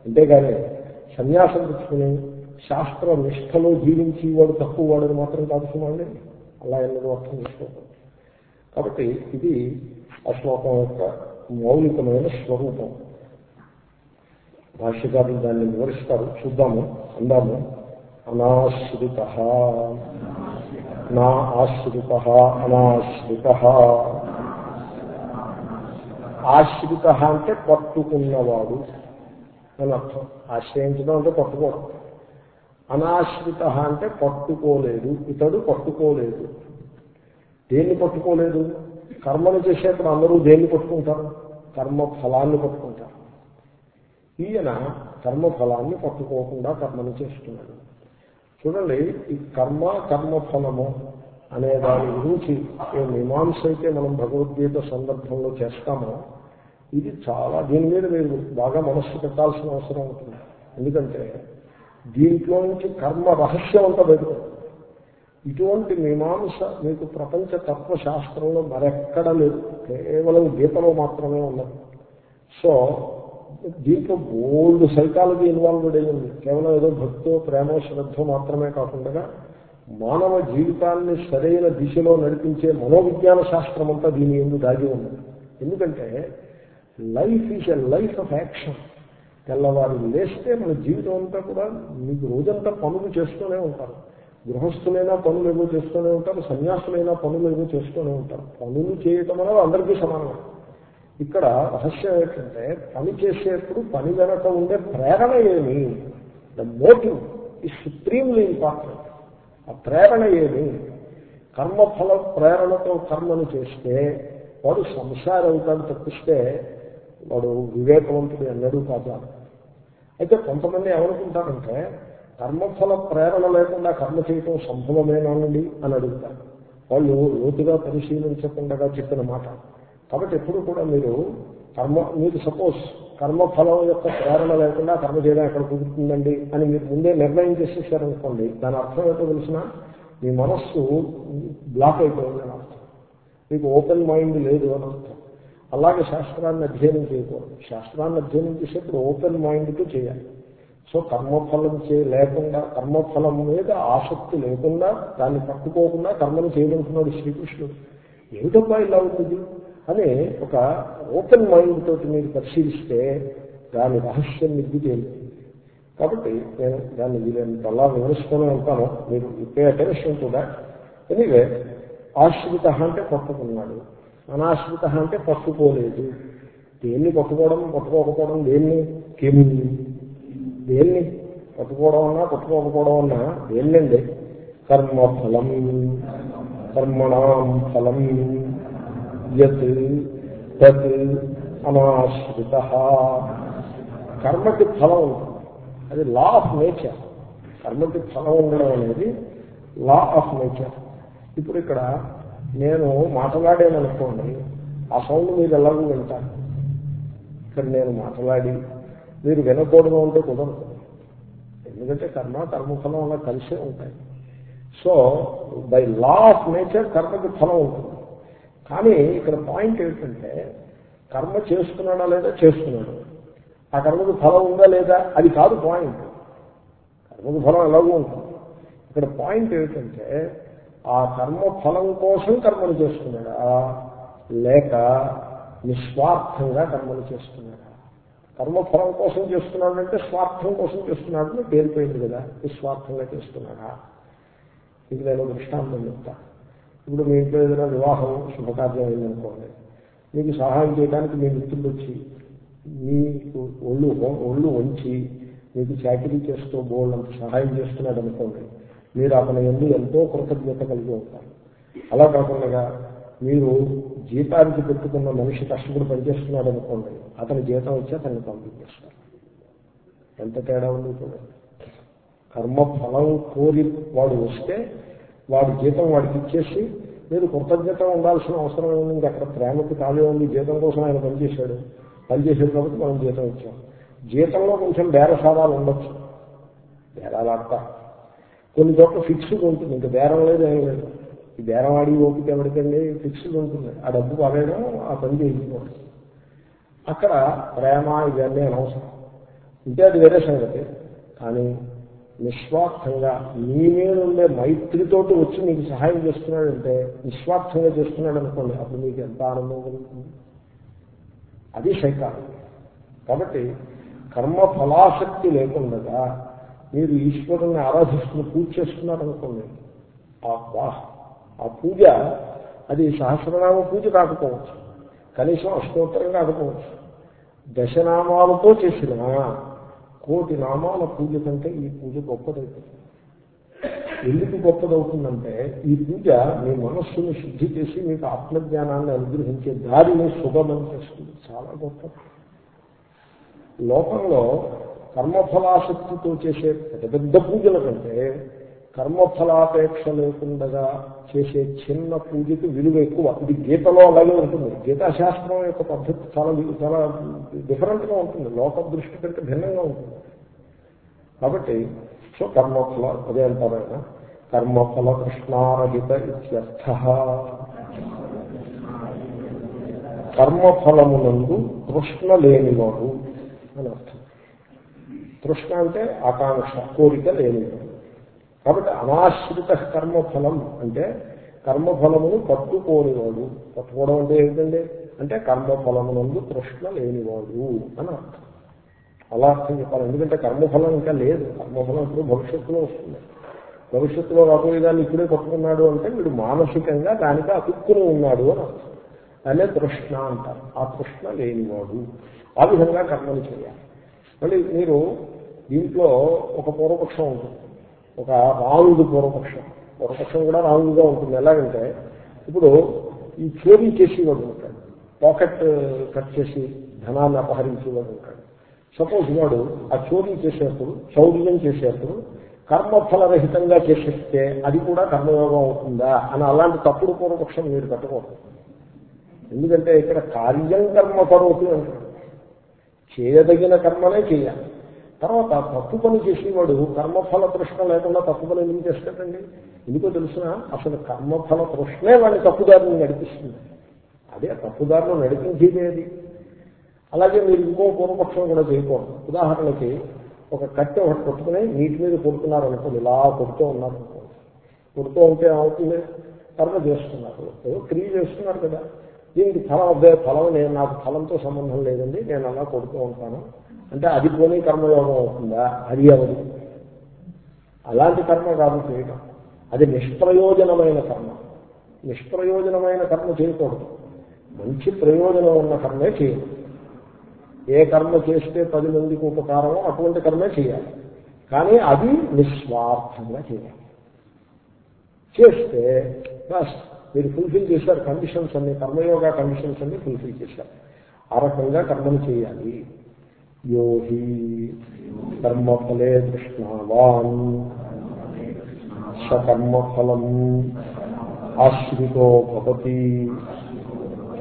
అంతేగాని సన్యాసం తెచ్చుకుని శాస్త్ర నిష్టలో జీవించి వాడు తక్కువ వాడని మాత్రం కాదు అలా ఎన్నడూ అర్థం చేసుకోకూడదు. కాబట్టి ఇది ఆ శ్లోకం యొక్క మౌలికమైన స్వరూపం. భాష్యకారులు దాన్ని వివరిస్తారు. చూద్దాము అందాము. అనాశ్రిత. నా ఆశ్రిత అనాశ్రిత. ఆశ్రిత అంటే పట్టుకున్నవాడు అని అర్థం. ఆశ్రయించడం అంటే పట్టుకోవడం. అనాశ్రిత అంటే పట్టుకోలేదు ఇతడు పట్టుకోలేదు. దేన్ని పట్టుకోలేదు? కర్మను చేసేప్పుడు అందరూ దేన్ని పట్టుకుంటారు? కర్మ ఫలాన్ని పట్టుకుంటారు. ఈయన కర్మ ఫలాన్ని పట్టుకోకుండా కర్మను చేస్తున్నాడు. చూడండి ఈ కర్మ కర్మఫలము అనే దాని గురించి ఏ మీమాంస అయితే మనం భగవద్గీత సందర్భంలో చేస్తామో ఇది చాలా దీని మీద మీరు బాగా మనస్సు పెట్టాల్సిన అవసరం ఉంటుంది. ఎందుకంటే దీంట్లో నుంచి కర్మ రహస్యం అంతా బయటకు ఇటువంటి మీమాంస మీకు ప్రపంచ తత్వశాస్త్రంలో మరెక్కడ లేదు. కేవలం గీతలో మాత్రమే ఉన్నది. సో దీంట్లో బోల్డ్ సైకాలజీ ఇన్వాల్వ్డ్ అయ్యింది కేవలం ఏదో భక్తో ప్రేమ శ్రద్ధ మాత్రమే కాకుండా మానవ జీవితాన్ని సరైన దిశలో నడిపించే మనోవిజ్ఞాన శాస్త్రం అంతా దీని ఎందుకు దాగి ఉంది. ఎందుకంటే life is a life of action. తెల్లవారు లేస్తే మన జీవితం అంతా కూడా మీకు రోజంతా పనులు చేస్తూనే ఉంటారు. గృహస్థులైనా పనులు ఏవో చేస్తూనే ఉంటారు సన్యాసులైనా పనులు ఏవో చేస్తూనే ఉంటారు. పనులు చేయటం అనేది అందరికీ సమానం ఇక్కడ రహస్యం ఏంటంటే పని చేసేప్పుడు పని వెనక ఉండే ప్రేరణ ఏమి? ద మోటివ్ ఈ సుప్రీంలీ ఇంపార్టెంట్ ఆ ప్రేరణ ఏమి? కర్మఫల ప్రేరణతో కర్మను చేస్తే వాడు సంసార అవుతాడు తప్పిస్తే వాడు వివేకవంతుడు ఎన్నడూ కాదు. అయితే కొంతమంది ఏమనుకుంటారంటే కర్మఫల ప్రేరణ లేకుండా కర్మ చేయటం సంభవమేనండి అని అడుగుతారు. వాళ్ళు లోతుగా పరిశీలించకుండా చెప్పిన మాట. కాబట్టి ఎప్పుడు కూడా మీరు కర్మ మీరు సపోజ్ కర్మఫలం యొక్క ప్రేరణ లేకుండా కర్మ చేయడం ఎక్కడ కుదురుతుందండి అని మీరు ముందే నిర్ణయం చేసేసారనుకోండి దాని అర్థం ఏంటో తెలిసిన మీ మనస్సు బ్లాక్ అయిపోయింది అని అర్థం. మీకు ఓపెన్ మైండ్ లేదు అని అర్థం. అలాగే శాస్త్రాన్ని అధ్యయనం చేయకూడదు. శాస్త్రాన్ని అధ్యయనం చేసేప్పుడు ఓపెన్ మైండ్తో చేయాలి. సో కర్మఫలం చే లేకుండా కర్మఫలం మీద ఆసక్తి లేకుండా దాన్ని పట్టుకోకుండా కర్మను చేయగలుగుతున్నాడు శ్రీకృష్ణుడు. ఏమిటబ్బా ఇలా ఉంటుంది అని ఒక ఓపెన్ మైండ్ తోటి మీరు పరిశీలిస్తే దాని రహస్యం నిగ్గు తేలుతుంది కాబట్టి నేను దాన్ని వీలైనంత అలా వివరిస్తూనే ఉంటాను మీరు ఇప్పే అటెన్షన్ కూడా. ఎనివే ఆశ్రిత అంటే పట్టుకున్నాడు. అనాశ్రిత అంటే పట్టుకోలేదు. దేన్ని పట్టుకోవడం పట్టుకోకపోవడం దేన్ని? కిమ్. దేన్ని? పట్టుకోవడం అన్నా పట్టుకోకపోవడం అన్నా దేన్నండి? కర్మఫలం. కర్మణం ఫలం. యత్ తత్ అనాశ్రిత. కర్మకి ఫలం ఉంటుంది అది లా ఆఫ్ నేచర్. కర్మకి ఫలం ఉండడం అనేది లా ఆఫ్ నేచర్. ఇప్పుడు ఇక్కడ నేను మాట్లాడాననుకోండి ఆ సౌండ్ మీరు ఎలాగూ వింటారు. ఇక్కడ నేను మాట్లాడి మీరు వినకూడదు అంటే కుదరదు. ఎందుకంటే కర్మ కర్మఫలం అలా కలిసే ఉంటాయి. So by law of nature కర్మకి ఫలం ఉంటుంది. కానీ ఇక్కడ పాయింట్ ఏమిటంటే కర్మ చేస్తున్నాడా లేదా చేస్తున్నాడు ఆ కర్మకు ఫలం ఉందా లేదా? అది కాదు పాయింట్. కర్మకు ఫలం ఎలాగూ ఉంటుంది. ఇక్కడ పాయింట్ ఏమిటంటే ఆ కర్మ ఫలం కోసం కర్మను చేస్తున్నాడా లేక నిస్వార్థంగా కర్మలు చేస్తున్నాడా కర్మఫలం కోసం చేస్తున్నాడంటే స్వార్థం కోసం చేస్తున్నాడని పేరుపోయింది కదా నిస్వార్థంగా చేస్తున్నాడా ఇది నేను దృష్టాంతం చెప్తాను ఇప్పుడు మీ ఇంట్లో ఏదైనా వివాహం శుభకార్యం అయిందనుకోండి మీకు సహాయం చేయడానికి మీ మిత్రులు వచ్చి మీకు ఒళ్ళు ఒళ్ళు వంచి మీకు చాకరీ చేస్తూ బోళ్ళంత సహాయం చేస్తున్నాడు అనుకోండి మీరు అతని ఎందు ఎంతో కృతజ్ఞత కలిగి ఉంటారు. అలా కాకుండా మీరు జీతానికి పెట్టుకున్న మనిషి కష్టపడి పనిచేస్తున్నాడు అనుకోండి అతని జీతం వచ్చి అతన్ని పంపించేస్తారు. ఎంత తేడా ఉంది చూడండి. కర్మ ఫలం కోరి వాడు వస్తే వాడి జీతం వాడికి ఇచ్చేసి మీరు కృతజ్ఞత ఉండాల్సిన అవసరం ఏముంది? ఇంకా అక్కడ ప్రేమకి ఖాళీ ఉంది జీతం కోసం ఆయన పనిచేశాడు. పనిచేసాడు కాబట్టి మనం జీతం ఇచ్చాం. జీతంలో కొంచెం బేరసారాలు ఉండొచ్చు. బేరాలాడతా. కొన్ని చోట్ల ఫిక్స్డ్ ఉంటుంది. ఇంకా బేరం లేదు ఏం లేదు. ఈ బేరం ఆడి ఓపిక ఎవరికండి? ఫిక్స్డ్ ఉంటుంది. ఆ డబ్బు పడేయడం ఆ పని చేయించుకోవడం. అక్కడ ప్రేమ ఇవన్నీ అనవసరం. ఉంటే అది వేరే సంగతి. కానీ నిస్వార్థంగా నీ మీద ఉండే మైత్రితోటి వచ్చి నీకు సహాయం చేస్తున్నాడంటే నిస్వార్థంగా చేస్తున్నాడు అనుకోండి అప్పుడు మీకు ఎంత ఆనందం కలుగుతుంది? అది సైకాలజీ కాబట్టి కర్మ ఫలాసక్తి లేకుండా మీరు ఈశ్వరుని ఆరాధిస్తున్న పూజ చేస్తున్నారనుకోండి అబ్బా ఆ పూజ అది సహస్రనామ పూజ కాకపోవచ్చు. కనీసం అష్టోత్తరం కాకపోవచ్చు. దశనామాలతో చేసిన కోటి నామాల పూజ కంటే ఈ పూజ గొప్పదవుతుంది ఎందుకు గొప్పదవుతుందంటే ఈ పూజ మీ మనస్సును శుద్ధి చేసి మీకు ఆత్మజ్ఞానాన్ని అనుగ్రహించే దారిని సుగమం చేస్తుంది. చాలా గొప్ప. లోకంలో కర్మఫలాసక్తితో చేసే పెద్ద పెద్ద పూజల కంటే కర్మఫలాపేక్ష లేకుండా చేసే చిన్న పూజకి విలువ ఎక్కువ. ఇది గీతలో అలాగే ఉంటుంది. గీతాశాస్త్రం యొక్క పద్ధతి చాలా చాలా డిఫరెంట్గా ఉంటుంది. లోక దృష్టి కంటే భిన్నంగా ఉంటుంది. కాబట్టి సో కర్మఫల అదే అంటారు ఆయన. కర్మఫల కృష్ణారహిత ఇత్యర్థ. కర్మఫలమునందు కృష్ణ లేనివాడు అని అర్థం. తృష్ణ అంటే ఆకాంక్ష కోరిక లేనివాడు. కాబట్టి అనాశ్రిత కర్మఫలం అంటే కర్మఫలమును పట్టుకోనివాడు. పట్టుకోవడం అంటే ఏంటండి అంటే కర్మఫలమునందు తృష్ణ లేనివాడు అని అర్థం. అలా అర్థం చెప్పాలి. ఎందుకంటే కర్మఫలం ఇంకా లేదు. కర్మఫలం ఇప్పుడు భవిష్యత్తులో వస్తుంది. భవిష్యత్తులో రాబోయే దాన్ని ఇప్పుడే పట్టుకున్నాడు అంటే వీడు మానసికంగా దానికి అతుక్కుని ఉన్నాడు అని అర్థం. అనే తృష్ణ అంటారు. ఆ తృష్ణ లేనివాడు. ఆ విధంగా కర్మలు చేయాలి. మళ్ళీ మీరు దీంట్లో ఒక పూర్వపక్షం ఉంటుంది. ఒక రాంగ్ పూర్వపక్షం. పూర్వపక్షం కూడా రాంగ్గా ఉంటుంది. ఎలాగంటే ఇప్పుడు ఈ చోరీ చేసేవాడు ఉంటాడు. పాకెట్ కట్ చేసి ధనాన్ని అపహరించేవాడు ఉంటాడు. సపోజ్ వాడు ఆ చోరీ చేసేప్పుడు చౌర్యం చేసేప్పుడు కర్మఫలరహితంగా చేసేస్తే అది కూడా కర్మయోగం అవుతుందా? అని అలాంటి తప్పుడు పూర్వపక్షం మీరు పెట్టకూడదు. ఎందుకంటే ఇక్కడ కార్యం కర్మ కరోతి అంటారు చేయదగిన కర్మనే చేయాలి. తర్వాత తప్పు పని చేసేవాడు కర్మఫల తృష్ణ లేకుండా తప్పు పని ఎందుకు చేస్తాడండి? ఎందుకో తెలిసిన అసలు కర్మఫల తృష్ణే వాడిని తప్పుదారిని నడిపిస్తుంది. అదే తప్పుదారిలో నడిపించేది అది. అలాగే మీరు ఇంకో పూర్వపక్షం కూడా చేయకూడదు. ఉదాహరణకి ఒక కట్టె ఒకటి కొట్టుకుని నీటి మీద కొడుతున్నారు అనుకోండి ఇలా కొడుతూ ఉన్నారు. అనుకోండి కొడుతూ ఉంటే అవుతుంది కర్మ చేస్తున్నారు. ఏదో క్రియ చేస్తున్నారు కదా. దీనికి ఫలం అబ్బాయి ఫలం నేను నాకు ఫలంతో సంబంధం లేదండి నేను అలా కొడుతూ ఉంటాను. అంటే అది పోనీ కర్మయోగం అవుతుందా? అది అవదు అలాంటి కర్మ కాదు చేయడం అది నిష్ప్రయోజనమైన కర్మ. నిష్ప్రయోజనమైన కర్మ చేయకూడదు. మంచి ప్రయోజనం ఉన్న కర్మే చేయాలి ఏ కర్మ చేస్తే పది మందికి ఉపకారమో అటువంటి కర్మే చేయాలి. కానీ అది నిస్వార్థంగా చేయాలి. చేస్తే బస్ మీరు ఫుల్ఫిల్ చేశారు కండిషన్స్ అన్ని కర్మయోగ కండిషన్స్ అన్ని ఫుల్ఫిల్ చేశారు. ఆ రకంగా కర్మను చేయాలి. యోహి కర్మఫలే కృష్ణవాన్ సకర్మఫలం ఆశ్రితో భవతి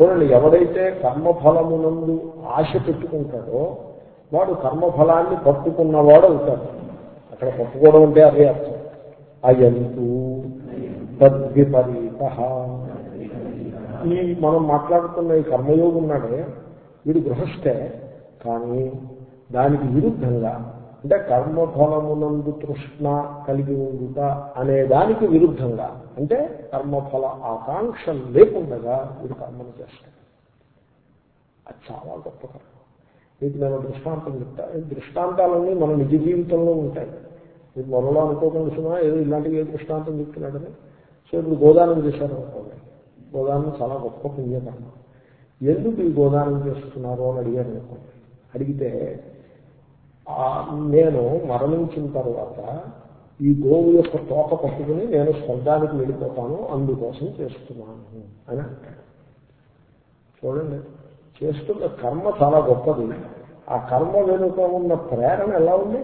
చూడండి ఎవడైతే కర్మఫలమునందు ఆశ పెట్టుకుంటాడో వాడు కర్మఫలాన్ని పట్టుకున్నవాడు అవుతాడు. అక్కడ పట్టుకోవడం అంటే అదే అర్థం. అయంతు తద్విపరీత. ఈ మనం మాట్లాడుతున్న ఈ కర్మయోగి ఉన్నాడే వీడు గృహస్థే. కానీ దానికి విరుద్ధంగా అంటే కర్మఫలమునందు తృష్ణ కలిగి ఉండుట అనే దానికి విరుద్ధంగా అంటే కర్మఫల ఆకాంక్ష లేకుండా వీడు కర్మను చేస్తాడు అది చాలా గొప్ప కర్మ. మీకు నేను దృష్టాంతం చెప్తా. ఈ దృష్టాంతాలన్నీ మన నిజ జీవితంలో ఉంటాయి. మీరు మొదలో అనుకోకుండా సినిమా ఏదో ఇలాంటివి ఏ దృష్టాంతం చెప్తున్నాడని సో ఇప్పుడు గోదానం చేశారు అనుకోండి. గోదానం చాలా గొప్ప పుణ్యకర్మ. ఎందుకు ఈ గోదానం చేస్తున్నారు అని అడిగారు అనుకోండి. అడిగితే నేను మరణించిన తర్వాత ఈ గోవు యొక్క తోక పట్టుకుని నేను స్వర్గానికి వెళ్ళిపోతాను అందుకోసం చేస్తున్నాను అని అంటాడు. చూడండి చేస్తున్న కర్మ చాలా గొప్పది. ఆ కర్మ వెనుక ఉన్న ప్రేరణ ఎలా ఉంది?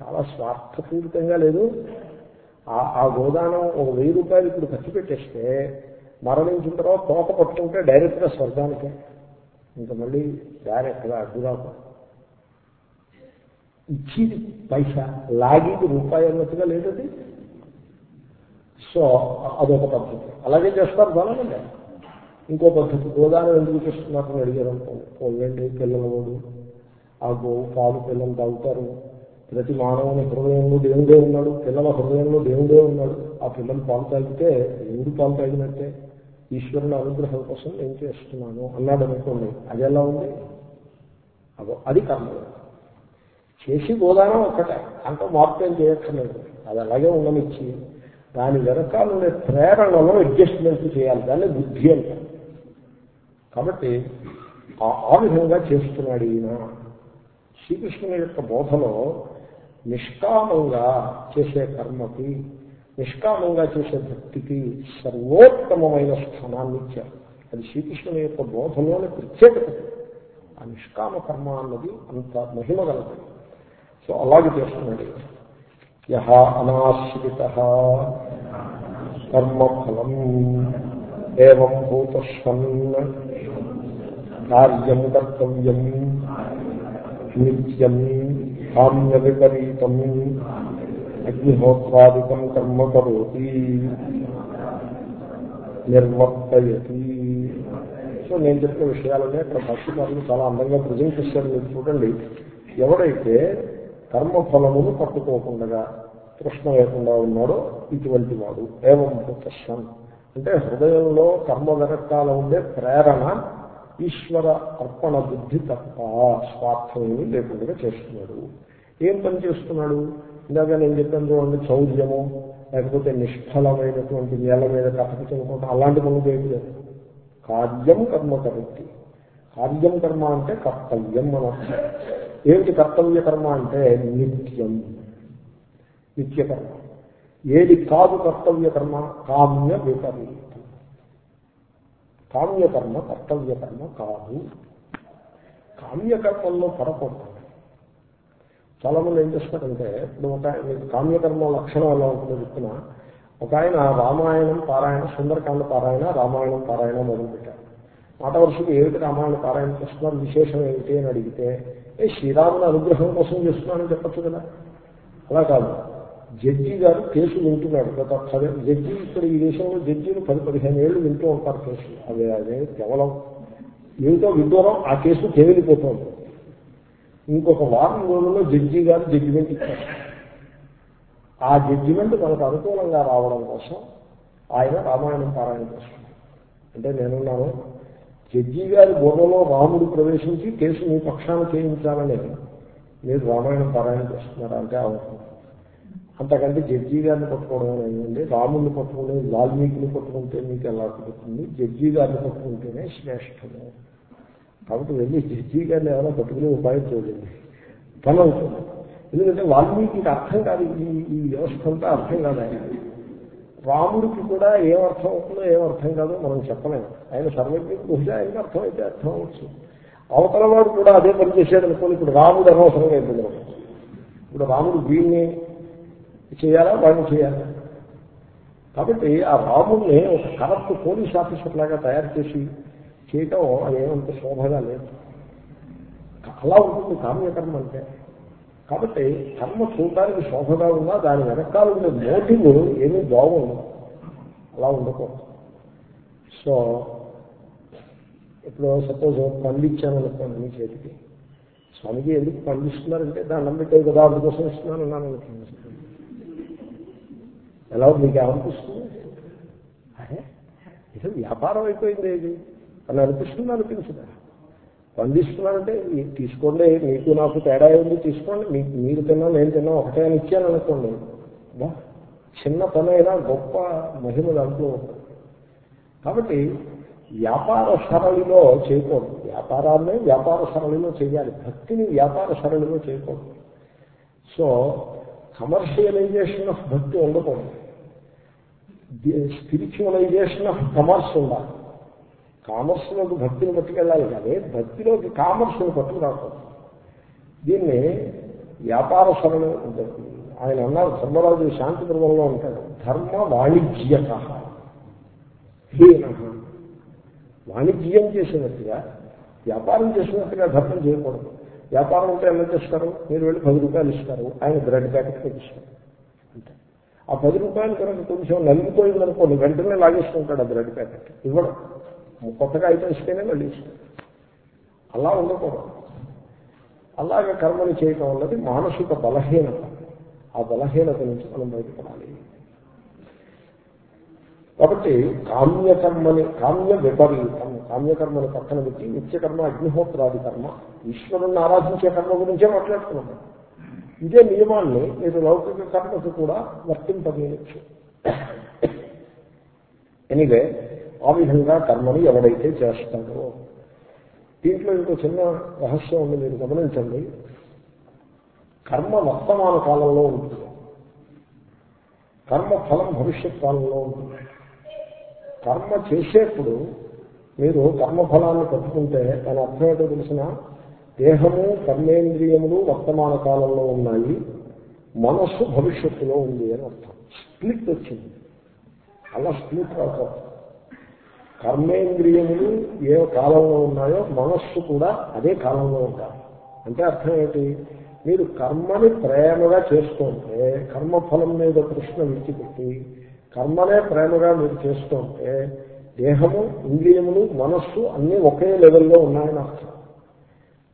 చాలా స్వార్థపూరితంగా లేదు. ఆ ఆ గోదానం ఒక వెయ్యి రూపాయలు ఇప్పుడు ఖర్చు పెట్టేస్తే మరణించిన తర్వాత తోక పట్టుకుంటే డైరెక్ట్గా స్వర్గానికే. ఇంకా మళ్ళీ డైరెక్ట్గా అడ్డురాకు ఇచ్చింది పైసా. లాగేది రూపాయి అన్నట్టుగా లేదది సో అదొక పద్ధతి. అలాగే చేస్తారు చాలామంది. ఇంకో పద్ధతి. గోదానం ఎందుకు చేస్తున్నారని అడిగారు అనుకోండి పోయండి పిల్లల వాడు ఆ గోవు పాలు పిల్లలు తాగుతారు. ప్రతి మానవుని హృదయంలో దేవుడే ఉన్నాడు. పిల్లల హృదయంలో దేవుడే ఉన్నాడు. ఆ పిల్లలు పాలు తాగితే దేవుడు పాలు తాగినట్టే? ఈశ్వరుని అనుగ్రహం కోసం నేను చేస్తున్నాను అన్నాడు అనుకోండి అది ఎలా ఉంది? అదో అది కర్మ. చేసి గోదానం ఒక్కటే అంత మార్పు ఏం చేయక్కర్లేదు. అది అలాగే ఉండనిచ్చి దాని వెనకాల ఉండే ప్రేరణలో అడ్జస్ట్మెంట్ చేయాలి దాన్ని బుద్ధి అంటారు కాబట్టి ఆ- ఆ విధంగా చేస్తున్నాడు ఈయన. శ్రీకృష్ణుని యొక్క బోధలో నిష్కామంగా చేసే కర్మకి నిష్కామంగా చేసే భక్తికి సర్వోత్తమమైన స్థానాన్ని ఇచ్చారు అది శ్రీకృష్ణుని యొక్క బోధలోని ప్రత్యేకత. ఆ నిష్కామ కర్మ అన్నది అంత మహిమ కలదు సో అలాగే చేస్తున్నాడు. యహ అనాశ్రిత కర్మఫలం ఏం భూతస్వన్ కార్యం కర్తవ్యం నిత్యం కామ్య విపరీతం అగ్నిహోత్రాదికం కర్మ కరోతి నిర్వర్తయతి. సో నేను చెప్పిన విషయాలనే అక్కడ భక్తికారులు చాలా అందంగా ప్రజెంట్ చేశారు మీరు చూడండి. ఎవడైతే కర్మఫలమును పట్టుకోకుండా కృష్ణ లేకుండా ఉన్నాడో ఇటువంటి వాడు ఏవం కృష్ణ అంటే హృదయంలో కర్మ వెనకాల ఉండే ప్రేరణ ఈశ్వర అర్పణ బుద్ధి తప్ప స్వార్థం లేకుండా చేస్తున్నాడు. ఏం పని చేస్తున్నాడు? ఇందాక నేను చెప్పాను చూడండి చౌర్యము లేకపోతే నిష్ఫలమైనటువంటి నేల మీద కథకు చెప్పుకోవడం అలాంటి పనులు చేయట్లేదు కార్యం కర్మ కరెక్టి కార్యం కర్మ అంటే కర్తవ్యం మన ఏమిటి కర్తవ్య కర్మ అంటే నిత్యం? నిత్యకర్మ ఏది కాదు కర్తవ్య కర్మ? కామ్య విపరీతం. కామ్యకర్మ కర్తవ్య కర్మ కాదు. కామ్యకర్మల్లో పడకూడదు. చాలా మంది ఏం చేస్తారంటే ఇప్పుడు ఒక కామ్యకర్మ లక్షణం ఎలా ఉంటుందో చెప్తున్నా. ఒక ఆయన రామాయణం పారాయణ సుందరకాండ పారాయణ రామాయణం పారాయణ మొదలుపెట్టారు. మాట వరుసకు ఏమిటి రామాయణ పారాయణ చేస్తున్నారు? విశేషం ఏమిటి అని అడిగితే ఏ శ్రీరాముని అనుగ్రహం కోసం చేస్తున్నానని చెప్పచ్చు కదా. అలా కాదు. జడ్జి గారు కేసు వింటున్నాడు. గత పది జడ్జి ఇక్కడ ఈ దేశంలో జడ్జీలు పది పదిహేను ఏళ్ళు వింటూ ఉంటారు కేసులు. అదే అదే కేవలం ఏమిటో విడ్డూరం ఆ కేసు తేలిపోతుంది. ఇంకొక వారం రోజుల్లో జడ్జి గారు జడ్జిమెంట్ ఇచ్చారు. ఆ జడ్జిమెంట్ మనకు అనుకూలంగా రావడం కోసం ఆయన రామాయణం పారాయణ చేస్తున్నారు. అంటే నేనున్నాను. జడ్జి గారి బుర్రలో రాముడు ప్రవేశించి కేసు మీ పక్షాన్ని చేయించాలని మీరు రామాయణం పారాయణ చేస్తున్నారు అంటే అవసరం అంతకంటే జడ్జి గారిని పట్టుకోవడం అయింది రాముడిని పట్టుకుని వాల్మీకిని పట్టుకుంటే మీకు ఎలా కుదురుతుంది? జడ్జి గారిని పట్టుకుంటేనే శ్రేష్టము. కాబట్టి వెళ్ళి జడ్జి గారిని ఏమైనా పట్టుకునే ఉపాయం చూడండి. పని అవుతుంది. ఎందుకంటే వాల్మీకి అర్థం కాదు ఈ ఈ వ్యవస్థ అంతా అర్థం కాదు ఆయన. రాముడికి కూడా ఏం అర్థం అవుతుందో ఏం అర్థం కాదో మనం చెప్పలేము ఆయన సర్వజ్ఞ బహుశా ఆయనకి అర్థమైతే అర్థం అవచ్చు అవతల వాడు కూడా అదే పని చేశాడు ఇప్పుడు రాముడు అనవసరంగా ఇబ్బంది ఇప్పుడు రాముడు వీడిని చేయాలా వాడిని చేయాలా? కాబట్టి ఆ రాముడిని ఒక కరప్ట్ పోలీస్ ఆఫీసర్ లాగా తయారు చేసి చేయటం అదేమంత శోభగా లేదు. అలా ఉంటుంది కామ్యకర్మ అంటే. కాబట్టి కర్మ చూడటానికి శోభగా ఉన్నా దాని వెనకాల ఉండే మోటివ్ ఏమీ బాగుండదు అలా ఉండకూడదు. సో ఇప్పుడు సపోజ్ పండు ఇచ్చాను అనుకోండి మీ చేతికి. స్వామికి ఎందుకు పండు ఇస్తున్నారంటే దాన్ని పెట్టే కదా అందుకోసం ఇస్తున్నాను అన్నాను అనుకోండి. ఎలా ఉంది? మీకు ఏమనిపిస్తుంది? అరే ఇది వ్యాపారం అయిపోయింది ఇది. అని అనిపిస్తుంది అనిపించదా. స్పందిస్తున్నానంటే తీసుకోండి మీకు నాకు తేడా ఉంది తీసుకోండి మీకు మీరు తిన్నా నేను తిన్నా ఒకటే అని ఇచ్చాను అనుకోండి. బా, చిన్న పనైనా గొప్ప మహిమ దాంట్లో ఉంటుంది. కాబట్టి వ్యాపార సరళిలో చేయకూడదు. వ్యాపారాన్ని వ్యాపార సరళిలో చేయాలి. భక్తిని వ్యాపార సరళిలో చేయకూడదు. సో కమర్షియలైజేషన్ ఆఫ్ భక్తి ఉండకూడదు. స్పిరిచువలైజేషన్ ఆఫ్ కమర్స్ ఉండాలి. కామర్స్లోకి భక్తిని పట్టుకెళ్ళాలి కానీ భక్తిలోకి కామర్స్ని పట్టుకురాకూడదు దీన్ని వ్యాపార సరళి ఆయన అన్నారు ధర్మరాజు శాంతి ధర్మంలో ఉంటాడు. ధర్మ వాణిజ్యక. హీన వాణిజ్యం చేసినట్టుగా వ్యాపారం చేసినట్టుగా ధర్మం చేయకూడదు. వ్యాపారం ఉంటే ఎలా చేస్తారు? మీరు వెళ్ళి పది రూపాయలు ఇస్తారు. ఆయన బ్రెడ్ ప్యాకెట్ ఇస్తారు అంటే ఆ పది రూపాయలు కనుక కొంచెం నలిగిపోయిందనుకోండి వెంటనే లాగేసుకుంటాడు ఆ బ్రెడ్ ప్యాకెట్. ఇవ్వడం. కొత్తగా అయితే ఇస్తేనే మళ్ళీ ఇస్తాడు అలా ఉండకూడదు. అలాగే కర్మలు చేయటం అన్నది మానసిక బలహీనత. ఆ బలహీనత నుంచి మనం బయటపడాలి. కాబట్టి కామ్యకర్మని కామ్య విపరీతం కామ్యకర్మని పక్కన పెట్టి నిత్యకర్మ అగ్నిహోత్రాది కర్మ. ఈశ్వరుణ్ణి ఆరాధించే కర్మ గురించే మాట్లాడుతున్నాం ఇదే నియమాన్ని మీరు లౌకిక కర్మకు కూడా వర్తింపజేయచ్చు. ఎనివే ఆ విధంగా కర్మని ఎవడైతే చేస్తాడో. దీంట్లో ఇంకో చిన్న రహస్యం ఉంది మీరు గమనించండి. కర్మ వర్తమాన కాలంలో ఉంటుంది. కర్మ ఫలం భవిష్యత్ కాలంలో ఉంటుంది. కర్మ చేసేప్పుడు మీరు కర్మఫలాన్ని పట్టుకుంటే దాని అర్థం ఏంటో తెలిసిన దేహము కర్మేంద్రియములు వర్తమాన కాలంలో ఉన్నాయి. మనస్సు భవిష్యత్తులో ఉంది అని అర్థం. స్ప్లిట్ వచ్చింది. అలా స్ప్లిట్ రాకూడదు. కర్మేంద్రియములు ఏ కాలంలో ఉన్నాయో మనస్సు కూడా అదే కాలంలో ఉంటారు. అంటే అర్థం ఏంటి? మీరు కర్మని ప్రేమగా చేసుకుంటే కర్మఫలం మీద కృష్ణ విడిచిపెట్టి కర్మనే ప్రేమగా మీరు చేసుకుంటే దేహము ఇంద్రియములు మనస్సు అన్నీ ఒకే లెవెల్లో ఉన్నాయని అర్థం.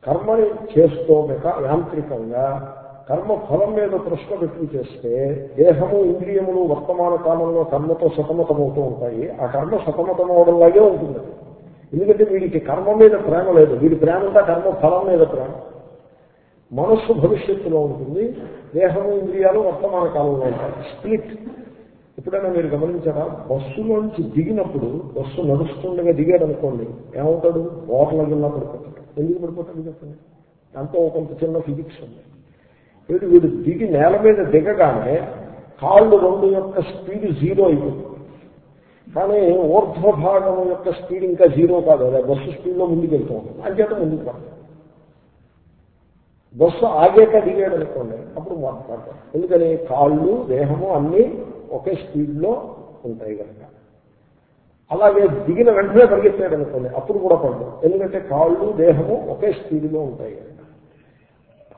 కర్మని చేస్తూ యాంత్రికంగా కర్మ ఫలం మీద ప్రశ్న వ్యక్తం చేస్తే దేహము ఇంద్రియములు వర్తమాన కాలంలో కర్మతో సతమతమవుతూ ఉంటాయి. ఆ కర్మ సతమతమవడంలాగే ఉంటుంది. ఎందుకంటే వీడికి కర్మ మీద ప్రేమ లేదు. వీడి ప్రేమ అంతా కర్మ ఫలం మీద ప్రేమ. మనస్సు భవిష్యత్తులో ఉంటుంది. దేహము ఇంద్రియాలు వర్తమాన కాలంలో ఉంటాయి. స్ప్లిట్ ఎప్పుడైనా మీరు గమనించారా? బస్సులోంచి దిగినప్పుడు బస్సు నడుస్తుండగా దిగాడు అనుకోండి ఏమవుతాడు ఓటల గిల్లా పడిపోతాడు. ఎందుకు పడిపోతాడు? చెప్పండి. దాంతో కొంత చిన్న ఫిజిక్స్ ఉంది. వీడు వీడు దిగి నేల మీద దిగగానే కాళ్ళు రెండు యొక్క స్పీడ్ జీరో అయిపోతుంది. కానీ ఊర్ధ్వ భాగం యొక్క స్పీడ్ ఇంకా జీరో కాదు. అదే బస్సు స్పీడ్లో ముందుకు వెళ్తూ ఉంటుంది. అంచేత ముందుకు పడతాం బస్సు ఆగాక దిగాడు అనుకోండి అప్పుడు మాట్లాడతాం ఎందుకని? కాళ్ళు దేహము అన్నీ ఒకే స్పీడ్లో ఉంటాయి కనుక. అలాగే దిగిన వెంటనే పరిగెత్తాడు అనుకోండి అప్పుడు కూడా పడతాం ఎందుకంటే కాళ్ళు దేహము ఒకే స్పీడ్లో ఉంటాయి కనుక.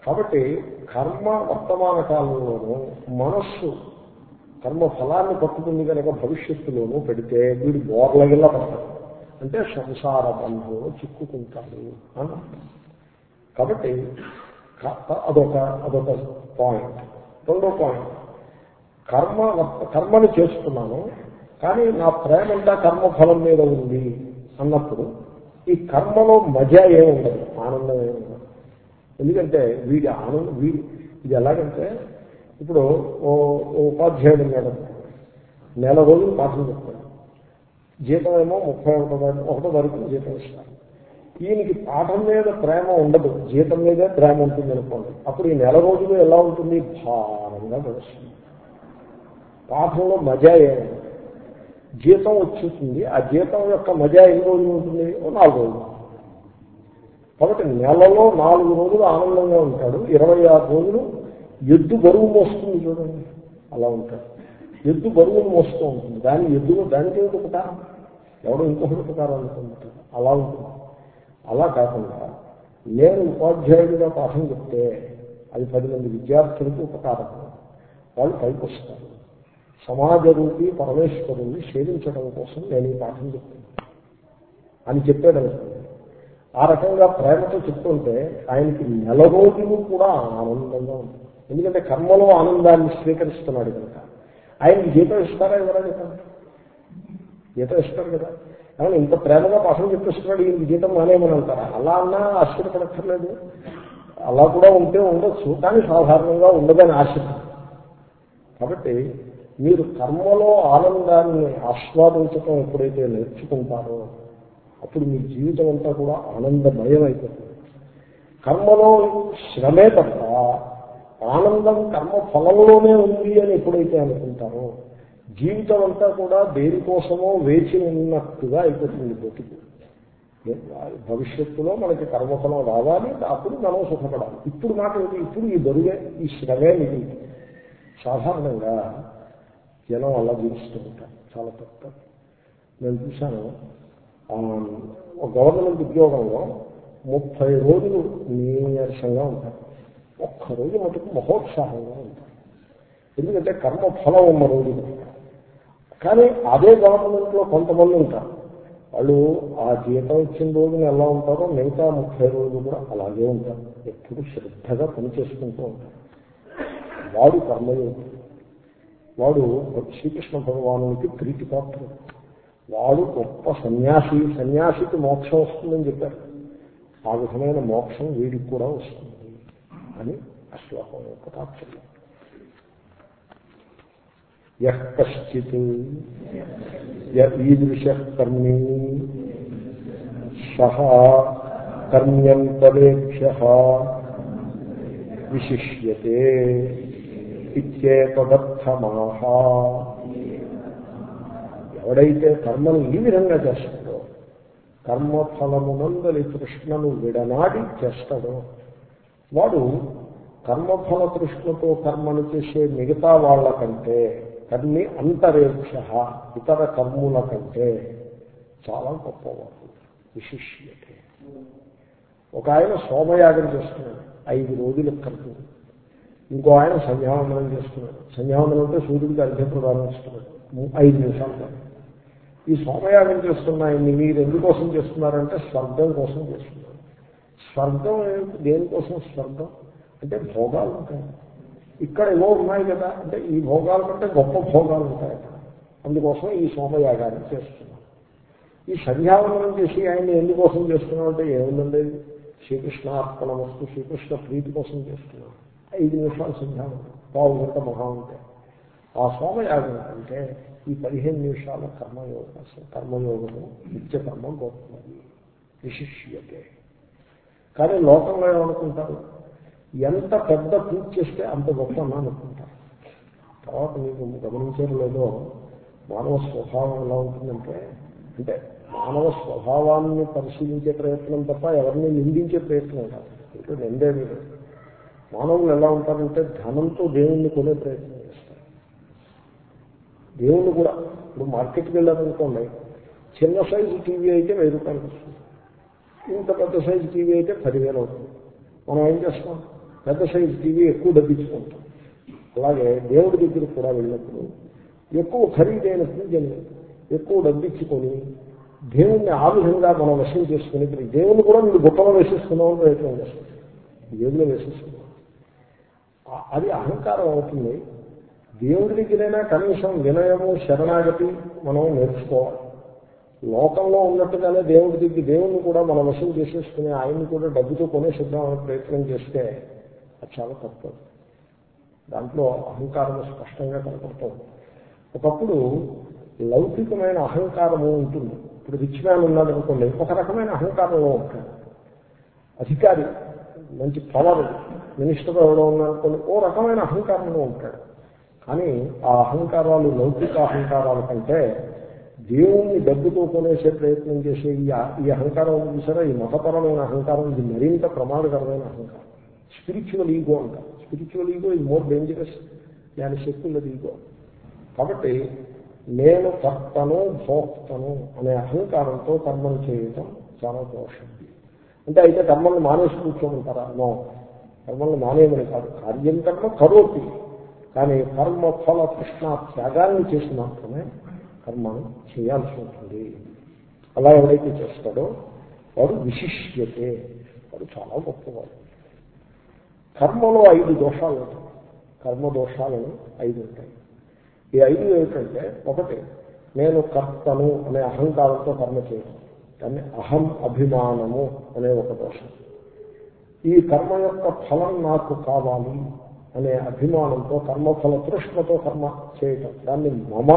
కాబట్టి కర్మ వర్తమాన కాలంలోనూ మనస్సు కర్మ ఫలాన్ని పట్టుకుంది కనుక భవిష్యత్తులోనూ పెడితే వీడు బోర్లగిల్లా పడతాడు. అంటే సంసార బంధంలో చిక్కుకుంటాడు అని. కాబట్టి అదొక అదొక పాయింట్ రెండో పాయింట్ కర్మ కర్మని చేస్తున్నాను కానీ నా ప్రేమ అంతా కర్మ ఫలం మీద ఉంది అన్నప్పుడు ఈ కర్మలో మజా ఏముండదు? ఆనందం ఏముండదు? ఎందుకంటే వీడి ఆనందం వీడి ఇది ఎలాగంటే ఇప్పుడు ఓ ఉపాధ్యాయుడు ఉన్నాడు. నెల రోజులు పాఠం చెప్తాడు. జీతం ఏమో ముప్పై ఒకటో ఒకటో వరకు జీతం ఇస్తారు. ఈయనకి పాఠం మీద ప్రేమ ఉండదు. జీతం మీదే ప్రేమ ఉంటుంది అనుకోండి. అప్పుడు ఈ నెల రోజులు ఎలా ఉంటుంది? భారంగా నడుస్తుంది పాఠంలో మజా ఏమి జీతం వచ్చేస్తుంది. ఆ జీతం యొక్క మజా ఎన్ని రోజులు ఉంటుంది? ఓ నాలుగు రోజులు. కాబట్టి నెలలో నాలుగు రోజులు ఆనందంగా ఉంటాడు. ఇరవై ఆరు రోజులు ఎద్దు బరువు మోస్తుంది చూడండి. అలా ఉంటాడు. ఎద్దు బరువును మోస్తూ ఉంటుంది. దాని ఎద్దుగా దానికి ఏమిటి ఉపకారం? ఎవడో ఇంకొకటి ఉపకారం అనుకుంటాడు. అలా ఉంటుంది. అలా కాకుండా నేను ఉపాధ్యాయుడిగా పాఠం చెప్తే అది పది మంది విద్యార్థులకు ఉపకారం. వాళ్ళు పైకి వస్తారు. సమాజ రూపీ పరమేశ్వరుణ్ణి సేవించడం కోసం నేను ఈ పాఠం చెప్తాను. అని చెప్పాడు అనుకోండి. ఆ రకంగా ప్రేమతో చెప్తుంటే ఆయనకి నెల రోజులు కూడా ఆనందంగా ఉంటుంది. ఎందుకంటే కర్మలో ఆనందాన్ని స్వీకరిస్తున్నాడు కనుక. ఆయనకి జీతం ఇస్తారా ఎవరా చెప్పండి? జీతం ఇస్తారు కదా. కానీ ఇంత ప్రేమగా పాఠం చెప్పిస్తున్నాడు ఈయనకి జీతం మానేమని అంటారా? అలా అన్నా ఆశ్చర్యపడక్కర్లేదు. అలా కూడా ఉంటే ఉండొచ్చు కానీ సాధారణంగా ఉండదని ఆశ కాబట్టి మీరు కర్మలో ఆనందాన్ని ఆస్వాదించటం ఎప్పుడైతే నేర్చుకుంటారో అప్పుడు మీ జీవితం అంతా కూడా ఆనందమయం అయిపోతుంది కర్మలో శ్రమే తప్ప ఆనందం కర్మ ఫలంలోనే ఉంది అని ఎప్పుడైతే అనుకుంటారో జీవితం అంతా కూడా దేనికోసమో వేచి ఉన్నట్టుగా అయిపోతుంది బతుకు భవిష్యత్తులో మనకి కర్మఫలం రావాలి అప్పుడు మనం సుఖపడాలి. ఇప్పుడు మాట ఇప్పుడు ఈ బరువే ఈ శ్రమే ఇది. సాధారణంగా జనం అలా జీవిస్తూ ఉంటారు చాలా తప్ప నేను చూశాను గవర్నమెంట్ ఉద్యోగంలో ముప్పై రోజులు నీరసంగా ఉంటారు. ఒక్కరోజు మటుకు మహోత్సాహంగా ఉంటారు. ఎందుకంటే కర్మ ఫలం ఉన్న రోజు కానీ అదే గవర్నమెంట్లో కొంతమంది ఉంటారు. వాళ్ళు ఆ జీతం ఇచ్చిన రోజున ఎలా ఉంటారో మిగతా ముప్పై రోజులు కూడా అలాగే ఉంటారు. ఎప్పుడు శ్రద్ధగా పనిచేసుకుంటూ ఉంటారు. వాడు కర్మయోగి. వాడు శ్రీకృష్ణ భగవానునికి ప్రీతిపాత్రుడు. వాడు గొప్ప సన్యాసి సన్యాసికి మోక్షం వస్తుందని చెప్పారు. ఆ విధమైన మోక్షం వీడికి కూడా వస్తుంది అని అశ్లోకం యొక్క తాత్పర్యం. యశ్చిత్ ఈదృశ కర్మి సహ కర్మ్యంతరేభ్య విశిష్యతే ఇత్యేతదర్థమాహ ఎవడైతే కర్మను ఈ విధంగా చేస్తాడో కర్మఫలమునందలి తృష్ణను విడనాడి చేస్తాడో వాడు కర్మఫల తృష్ణతో కర్మను చేసే మిగతా వాళ్ళ కంటే కర్మి అంతరేక్ష ఇతర కర్ముల కంటే చాలా గొప్పవాడు విశిష్యతే. ఒక ఆయన సోమయాగం చేస్తున్నాడు ఐదు రోజులు కలిపి ఇంకో ఆయన సంధ్యావందనం చేస్తున్నాడు. సంధ్యావందనం అంటే సూర్యుడికి అర్ఘ్య ప్రదానం ఐదు నిమిషాలు ఈ సోమయాగం చేస్తున్న ఆయన్ని మీరు ఎందుకోసం చేస్తున్నారంటే స్వర్గం కోసం చేస్తున్నారు. స్వర్గం దేనికోసం స్వర్గం? అంటే భోగాలు ఉంటాయి. ఇక్కడ ఏవో ఉన్నాయి కదా. అంటే ఈ భోగాల కంటే గొప్ప భోగాలు ఉంటాయి అందుకోసం ఈ సోమయాగాన్ని చేస్తున్నాం ఈ సంధ్యావనం చేసి ఆయన ఎందుకోసం చేస్తున్నాం అంటే ఏముందండి? శ్రీకృష్ణ అర్పణ వస్తు శ్రీకృష్ణ ప్రీతి కోసం చేస్తున్నాం ఐదు నిమిషాలు సంధ్యావనం పావు గంట మహా ఉంటాయి ఆ సోమయాగం అంటే ఈ పదిహేను నిమిషాల కర్మయోగ కర్మయోగము నిత్య కర్మ గొప్పది విశిష్యతే. కానీ లోకంలో ఏమనుకుంటారు? ఎంత పెద్ద పూజ చేస్తే అంత గొప్ప అని అనుకుంటారు. తర్వాత మీకు గమనించడం లేదో మానవ స్వభావం ఎలా ఉంటుందంటే అంటే మానవ స్వభావాన్ని పరిశీలించే ప్రయత్నం తప్ప ఎవరిని నిందించే ప్రయత్నం కాదు. ఇంట్లో నిందేమీ లేదు మానవులు ఎలా ఉంటారంటే ధనంతో దేవుణ్ణి కొనే ప్రయత్నం. దేవుళ్ళు దేవుణ్ణి కూడా. ఇప్పుడు మార్కెట్కి వెళ్ళారనుకోండి చిన్న సైజు టీవీ అయితే వెయ్యి రూపాయలు వస్తుంది. ఇంత పెద్ద సైజు టీవీ అయితే పదివేలు అవుతుంది. మనం ఏం చేస్తాం? పెద్ద సైజు టీవీ ఎక్కువ డబ్బించుకుంటాం అలాగే దేవుడి దగ్గరికి కూడా వెళ్ళినప్పుడు ఎక్కువ ఖరీదైన పూజని ఎక్కువ డబ్బిచ్చుకొని దేవుణ్ణి ఆ విధంగా మనం వశం చేసుకుని దేవుణ్ణి కూడా మీరు గుట్టలో వేసేసుకున్నామని ప్రయత్నం చేస్తాం దేవుళ్ళు వేసేసుకున్నాం అది అహంకారం అవుతుంది. దేవుడి దగ్గరైనా కనీసం వినయము శరణాగతి మనం నేర్చుకోవాలి. లోకంలో ఉన్నట్టుగానే దేవుడి దగ్గర దేవుణ్ణి కూడా మన వశం చేసేసుకుని ఆయన్ని కూడా డబ్బుతో కొనేసిద్దామని ప్రయత్నం చేస్తే అది చాలా తప్పు. దాంట్లో అహంకారం స్పష్టంగా కనపడుతుంది. ఒకప్పుడు లౌకికమైన అహంకారము ఉంటుంది. ఇప్పుడు రిచ్ మ్యాన్ ఉన్నాడు అనుకోండి ఒక రకమైన అహంకారంలో ఉంటాడు అధికారి మంచి పవర్ మినిస్టర్ ఎవడో ఉన్నారనుకోండి ఓ రకమైన అహంకారంలో ఉంటాడు. కానీ ఆ అహంకారాలు లౌకిక అహంకారాల కంటే దేవుణ్ణి డబ్బుతో కొనేసే ప్రయత్నం చేసే ఈ ఈ అహంకారం చూసారా ఈ మతపరమైన అహంకారం ఇది మరింత ప్రమాదకరమైన అహంకారం. స్పిరిచువల్ ఈగో అంటారు స్పిరిచువల్ ఈగో ఇది మోర్ డేంజరస్ దాని శక్తుల ఈగో కాబట్టి నేను కర్తను భోక్తను అనే అహంకారంతో కర్మలు చేయటం చాలా దోషం. అంటే అయితే కర్మల్ని మానేసి కూర్చోమంటారా? నో. కర్మల్ని మానేయమని కాదు. కార్యం కర్మ కరోపి కానీ కర్మ ఫల కృష్ణ త్యాగాన్ని చేసి మాత్రమే కర్మను చేయాల్సి ఉంటుంది. అలా ఎవడైతే చేస్తాడో వాడు విశిష్యతే. వాడు చాలా గొప్పవాడు. కర్మలో ఐదు దోషాలు ఉంటాయి. కర్మ దోషాలను ఐదు ఉంటాయి. ఈ ఐదు ఏమిటంటే ఒకటి నేను కర్తను అనే అహంకారంతో కర్మ చేయడం దాన్ని అహం అభిమానము అనే ఒక దోషం. ఈ కర్మ యొక్క ఫలం నాకు కావాలి. అనే అభిమానంతో కర్మఫల తృష్ణతో కర్మ చేయటం. దాన్ని మమ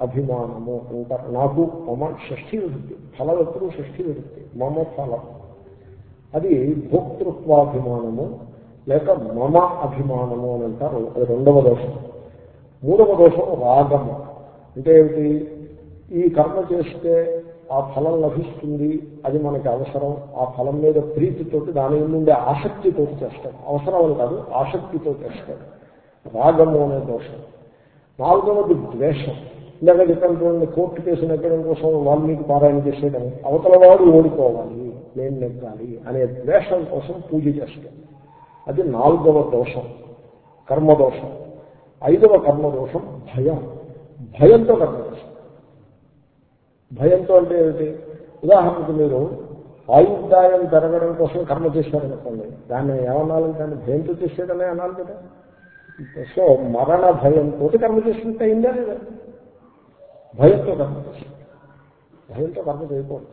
అభిమానము అంటారు. నాకు మమ షష్ఠీ విరుద్ధి ఫలం ఎప్పుడు షష్ఠీ విరుద్ధి మమ ఫలం. అది భోక్తృత్వాభిమానము లేక మమ అభిమానము అని అంటారు. అది రెండవ దోషం. మూడవ దోషం రాగము. అంటే ఏమిటి? ఈ కర్మ చేస్తే ఆ ఫలం లభిస్తుంది అది మనకి అవసరం. ఆ ఫలం మీద ప్రీతితోటి దాని నుండి ఆసక్తితో చేస్తాడు అవసరం అని కాదు ఆసక్తితో చేస్తాడు రాగము అనే దోషం. నాలుగవది ద్వేషం. ఇందాక చెప్పినటువంటి కోర్టు కేసు నెగ్గడం కోసం వాల్మీకి పారాయణ చేసేయడం. అవతల వాడు ఓడిపోవాలి నేను నెగ్గాలి అనే ద్వేషం కోసం పూజ చేస్తాడు అది నాలుగవ దోషం కర్మదోషం. ఐదవ కర్మదోషం భయం. భయంతో కర్మదోషం. భయంతో అంటే ఏమిటి? ఉదాహరణకు మీరు ఆయుర్దాయం పెరగడం కోసం కర్మ చేశారనుకోండి దాన్ని ఏమనాలి? దాన్ని భయంతో చేసేదనే అనాలి కదా. సో మరణ భయంతో కర్మ చేసినట్టు అయిందా లేదా? భయంతో కర్మ చేస్తారు భయంతో కర్మ చేయకూడదు.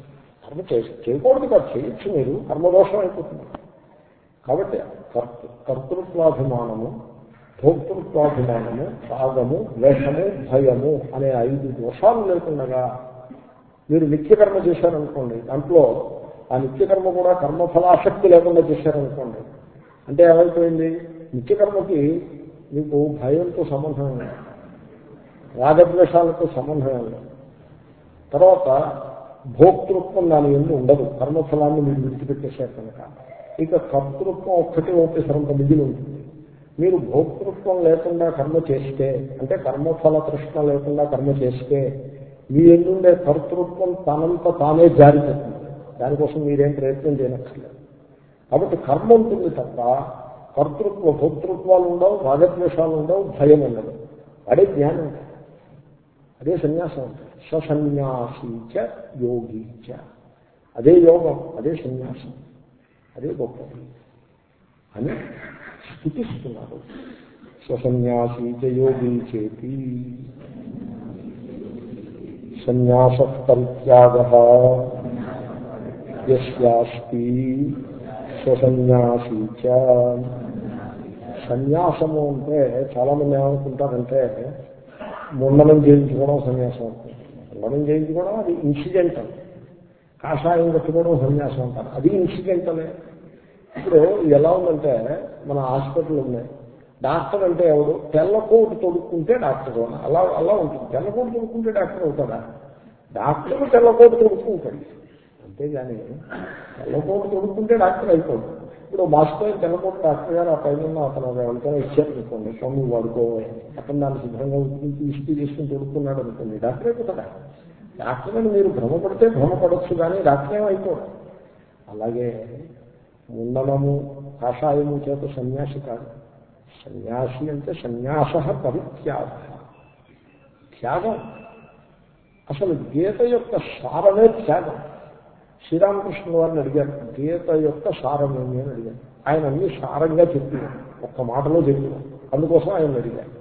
కర్మ చేసి చేయకూడదు కాదు చేయొచ్చు మీరు. కర్మదోషం అయిపోతుంది. కాబట్టి కర్త కర్తృత్వాభిమానము భోక్తృత్వాభిమానము రాగము ద్వేషము భయము అనే ఐదు దోషాలు లేకుండగా మీరు నిత్యకర్మ చేశారనుకోండి దాంట్లో ఆ నిత్యకర్మ కూడా కర్మఫలాసక్తి లేకుండా చేశారనుకోండి అంటే ఏమైపోయింది? నిత్యకర్మకి మీకు భయంతో సంబంధం లేదు. రాగద్వేషాలతో సంబంధం లేదు. తర్వాత భోక్తృత్వం దాని ఎందుకు ఉండదు? కర్మఫలాన్ని మీరు విడిచిపెట్టేశారు కనుక. ఇక కర్తృత్వం ఒక్కటి ఒకేసారి మిగిలి ఉంటుంది. మీరు భోక్తృత్వం లేకుండా కర్మ చేస్తే అంటే కర్మఫల తృష్ణ లేకుండా కర్మ చేస్తే మీ ఎందుండే కర్తృత్వం తనంత తానే జారి పెడుతుంది. దానికోసం మీరేం ప్రయత్నం చేయనక్కర్లేదు. కాబట్టి కర్మ ఉంటుంది తప్ప కర్తృత్వ భోక్తృత్వాలు ఉండవు రాగద్వేషాలు ఉండవు భయం ఉండదు. అదే జ్ఞానం అదే సన్యాసం ససన్యాసీచ యోగీచ అదే యోగం అదే సన్యాసం. అదే గొప్పది. అని స్థుతిస్తున్నారు. స్వసన్యాసీచ యోగీ చేతి. సన్యాస పరిత్యాగ యస్యాస్తి స్వసన్యాసీచ సన్యాసము అంటే చాలా మంది ఏమనుకుంటారంటే ముండనం చేయించుకోవడం సన్యాసం అంటారు. ముండనం చేయించుకోవడం అది ఇన్సిడెంటల్. కాషాయం కట్టుకోవడం సన్యాసం అంటారు. అది ఇన్సిడెంటలే. ఇప్పుడు ఎలా ఉందంటే మన హాస్పిటల్ ఉన్నాయి. డాక్టర్ అంటే ఎవడు? తెల్లకోటు తొడుక్కుంటే డాక్టర్ అలా అలా ఉంటుంది. తెల్లకోటు తొడుక్కుంటే డాక్టర్ అవుతాడా? డాక్టర్ తెల్లకోటు తొడుక్కుంటాడు. అంతేగాని తెల్లకోటు తొడుక్కుంటే డాక్టర్ అయిపోడు. ఇప్పుడు మాస్టర్ తెల్లకోటు డాక్టర్ గారు ఆ పైన అతను ఎవరికైనా ఇచ్చారు అనుకోండి స్వామి వాడుకోవాలి అతను దాన్ని శుభ్రంగా ఉతికి చేసుకుని తొడుక్కున్నాడు అనుకోండి డాక్టర్ అయిపోతాడా? డాక్టర్ అని మీరు భ్రమపడితే భ్రమపడవచ్చు కానీ డాక్టర్ ఏమైపోడు. అలాగే ముండనము కాషాయము చేత సన్యాసి కాదు. సన్యాసి అంటే సన్యాస పరిత్యాగ త్యాగం. అసలు గీత యొక్క సారమే త్యాగం. శ్రీరామకృష్ణ వారిని అడిగారు గీత యొక్క సారమేమి అని అడిగారు. ఆయన అన్ని సారంగా చెప్పినారు ఒక్క మాటలో చెప్పినారు అందుకోసం ఆయన అడిగారు.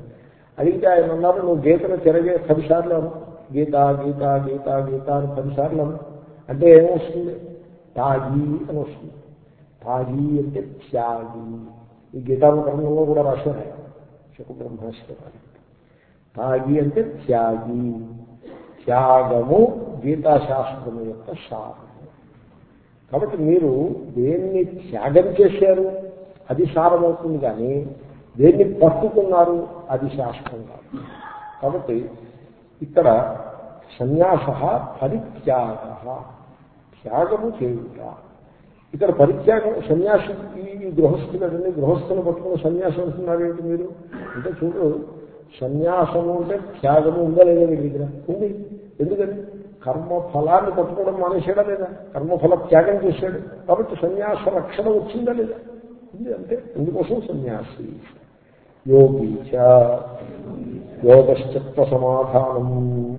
అడిగితే ఆయన అన్నారు నువ్వు గీతను తిరగే పదిసార్లు అను. గీత గీత గీత గీత అని పదిసార్లు అను. అంటే ఏమొస్తుంది? తాగి అని వస్తుంది. తాగి అంటే త్యాగి. ఈ గీతానుకరణంలో కూడా రాశారు. శకు బ్రహ్మేశ్వరాలు తాగి అంటే త్యాగి. త్యాగము గీతాశాస్త్రము యొక్క సారము కాబట్టి మీరు దేన్ని త్యాగం చేశారు అది సారమవుతుంది కానీ దేన్ని పట్టుకున్నారు అది శాస్త్రం కాదు. కాబట్టి ఇక్కడ సన్యాస పరిత్యాగ. త్యాగము చేయుట. ఇక్కడ పరిత్యాగం సన్యాసి ఈ గృహస్థులు కదండి గృహస్థులు పట్టుకుని సన్యాసం అంటున్నారు ఏంటి మీరు? అంటే చూడు సన్యాసము అంటే త్యాగము ఉందా లేదా మీ దగ్గర? ఉంది. ఎందుకని కర్మ ఫలాన్ని పట్టుకోవడం మానేసాడా లేదా? కర్మఫల త్యాగం చేశాడు. కాబట్టి సన్యాస రక్షణ వచ్చిందా లేదా? ఉంది అంటే అందుకోసం సన్యాసి? యోగి యోగశ్చిత్త సమాధానం.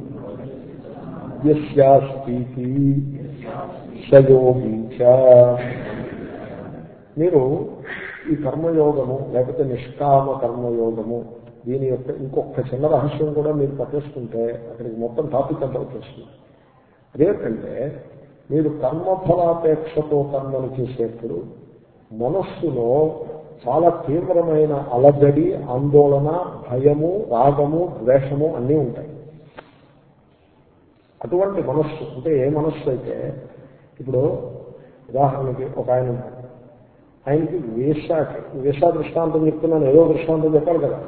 యస్యాస్తి. సయోగి మీరు ఈ కర్మయోగము లేకపోతే నిష్కామ కర్మయోగము దీని యొక్క ఇంకొక చిన్న రహస్యం కూడా మీరు పట్టేసుకుంటే అక్కడికి మొత్తం టాపిక్ అంతా వచ్చేస్తుంది. అదేంటంటే మీరు కర్మఫలాపేక్షతో కర్మలు చేసేప్పుడు మనస్సులో చాలా తీవ్రమైన అలజడి ఆందోళన భయము రాగము ద్వేషము అన్నీ ఉంటాయి. అటువంటి మనస్సు అంటే ఏ మనస్సు అయితే ఇప్పుడు ఉదాహరణకి ఒక ఆయన ఉన్నాడు. ఆయనకి వీసాకి వీసా దృష్టాంతం చెప్తున్నాను ఏదో దృష్టాంతం చెప్పాలి కదా.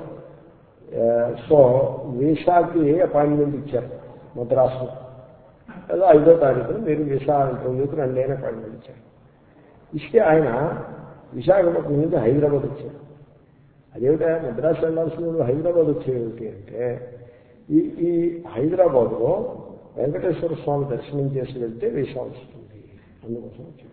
సో వీసాకి అపాయింట్మెంట్ ఇచ్చారు? మద్రాసులో. ఏదో ఐదో తారీఖున మీరు వీసా ఇంటర్వ్యూకి రండి అపాయింట్మెంట్ ఇచ్చారు. ఇస్తే ఆయన విశాఖపట్నం నుంచి హైదరాబాద్ వచ్చారు. అదేమిటా? మద్రాసు వెళ్ళాల్సిన హైదరాబాద్ వచ్చేది అంటే ఈ ఈ హైదరాబాద్లో వెంకటేశ్వర స్వామి దర్శనం చేసి వెళ్తే వీసా వస్తుంది. అందుకోసం వచ్చాడు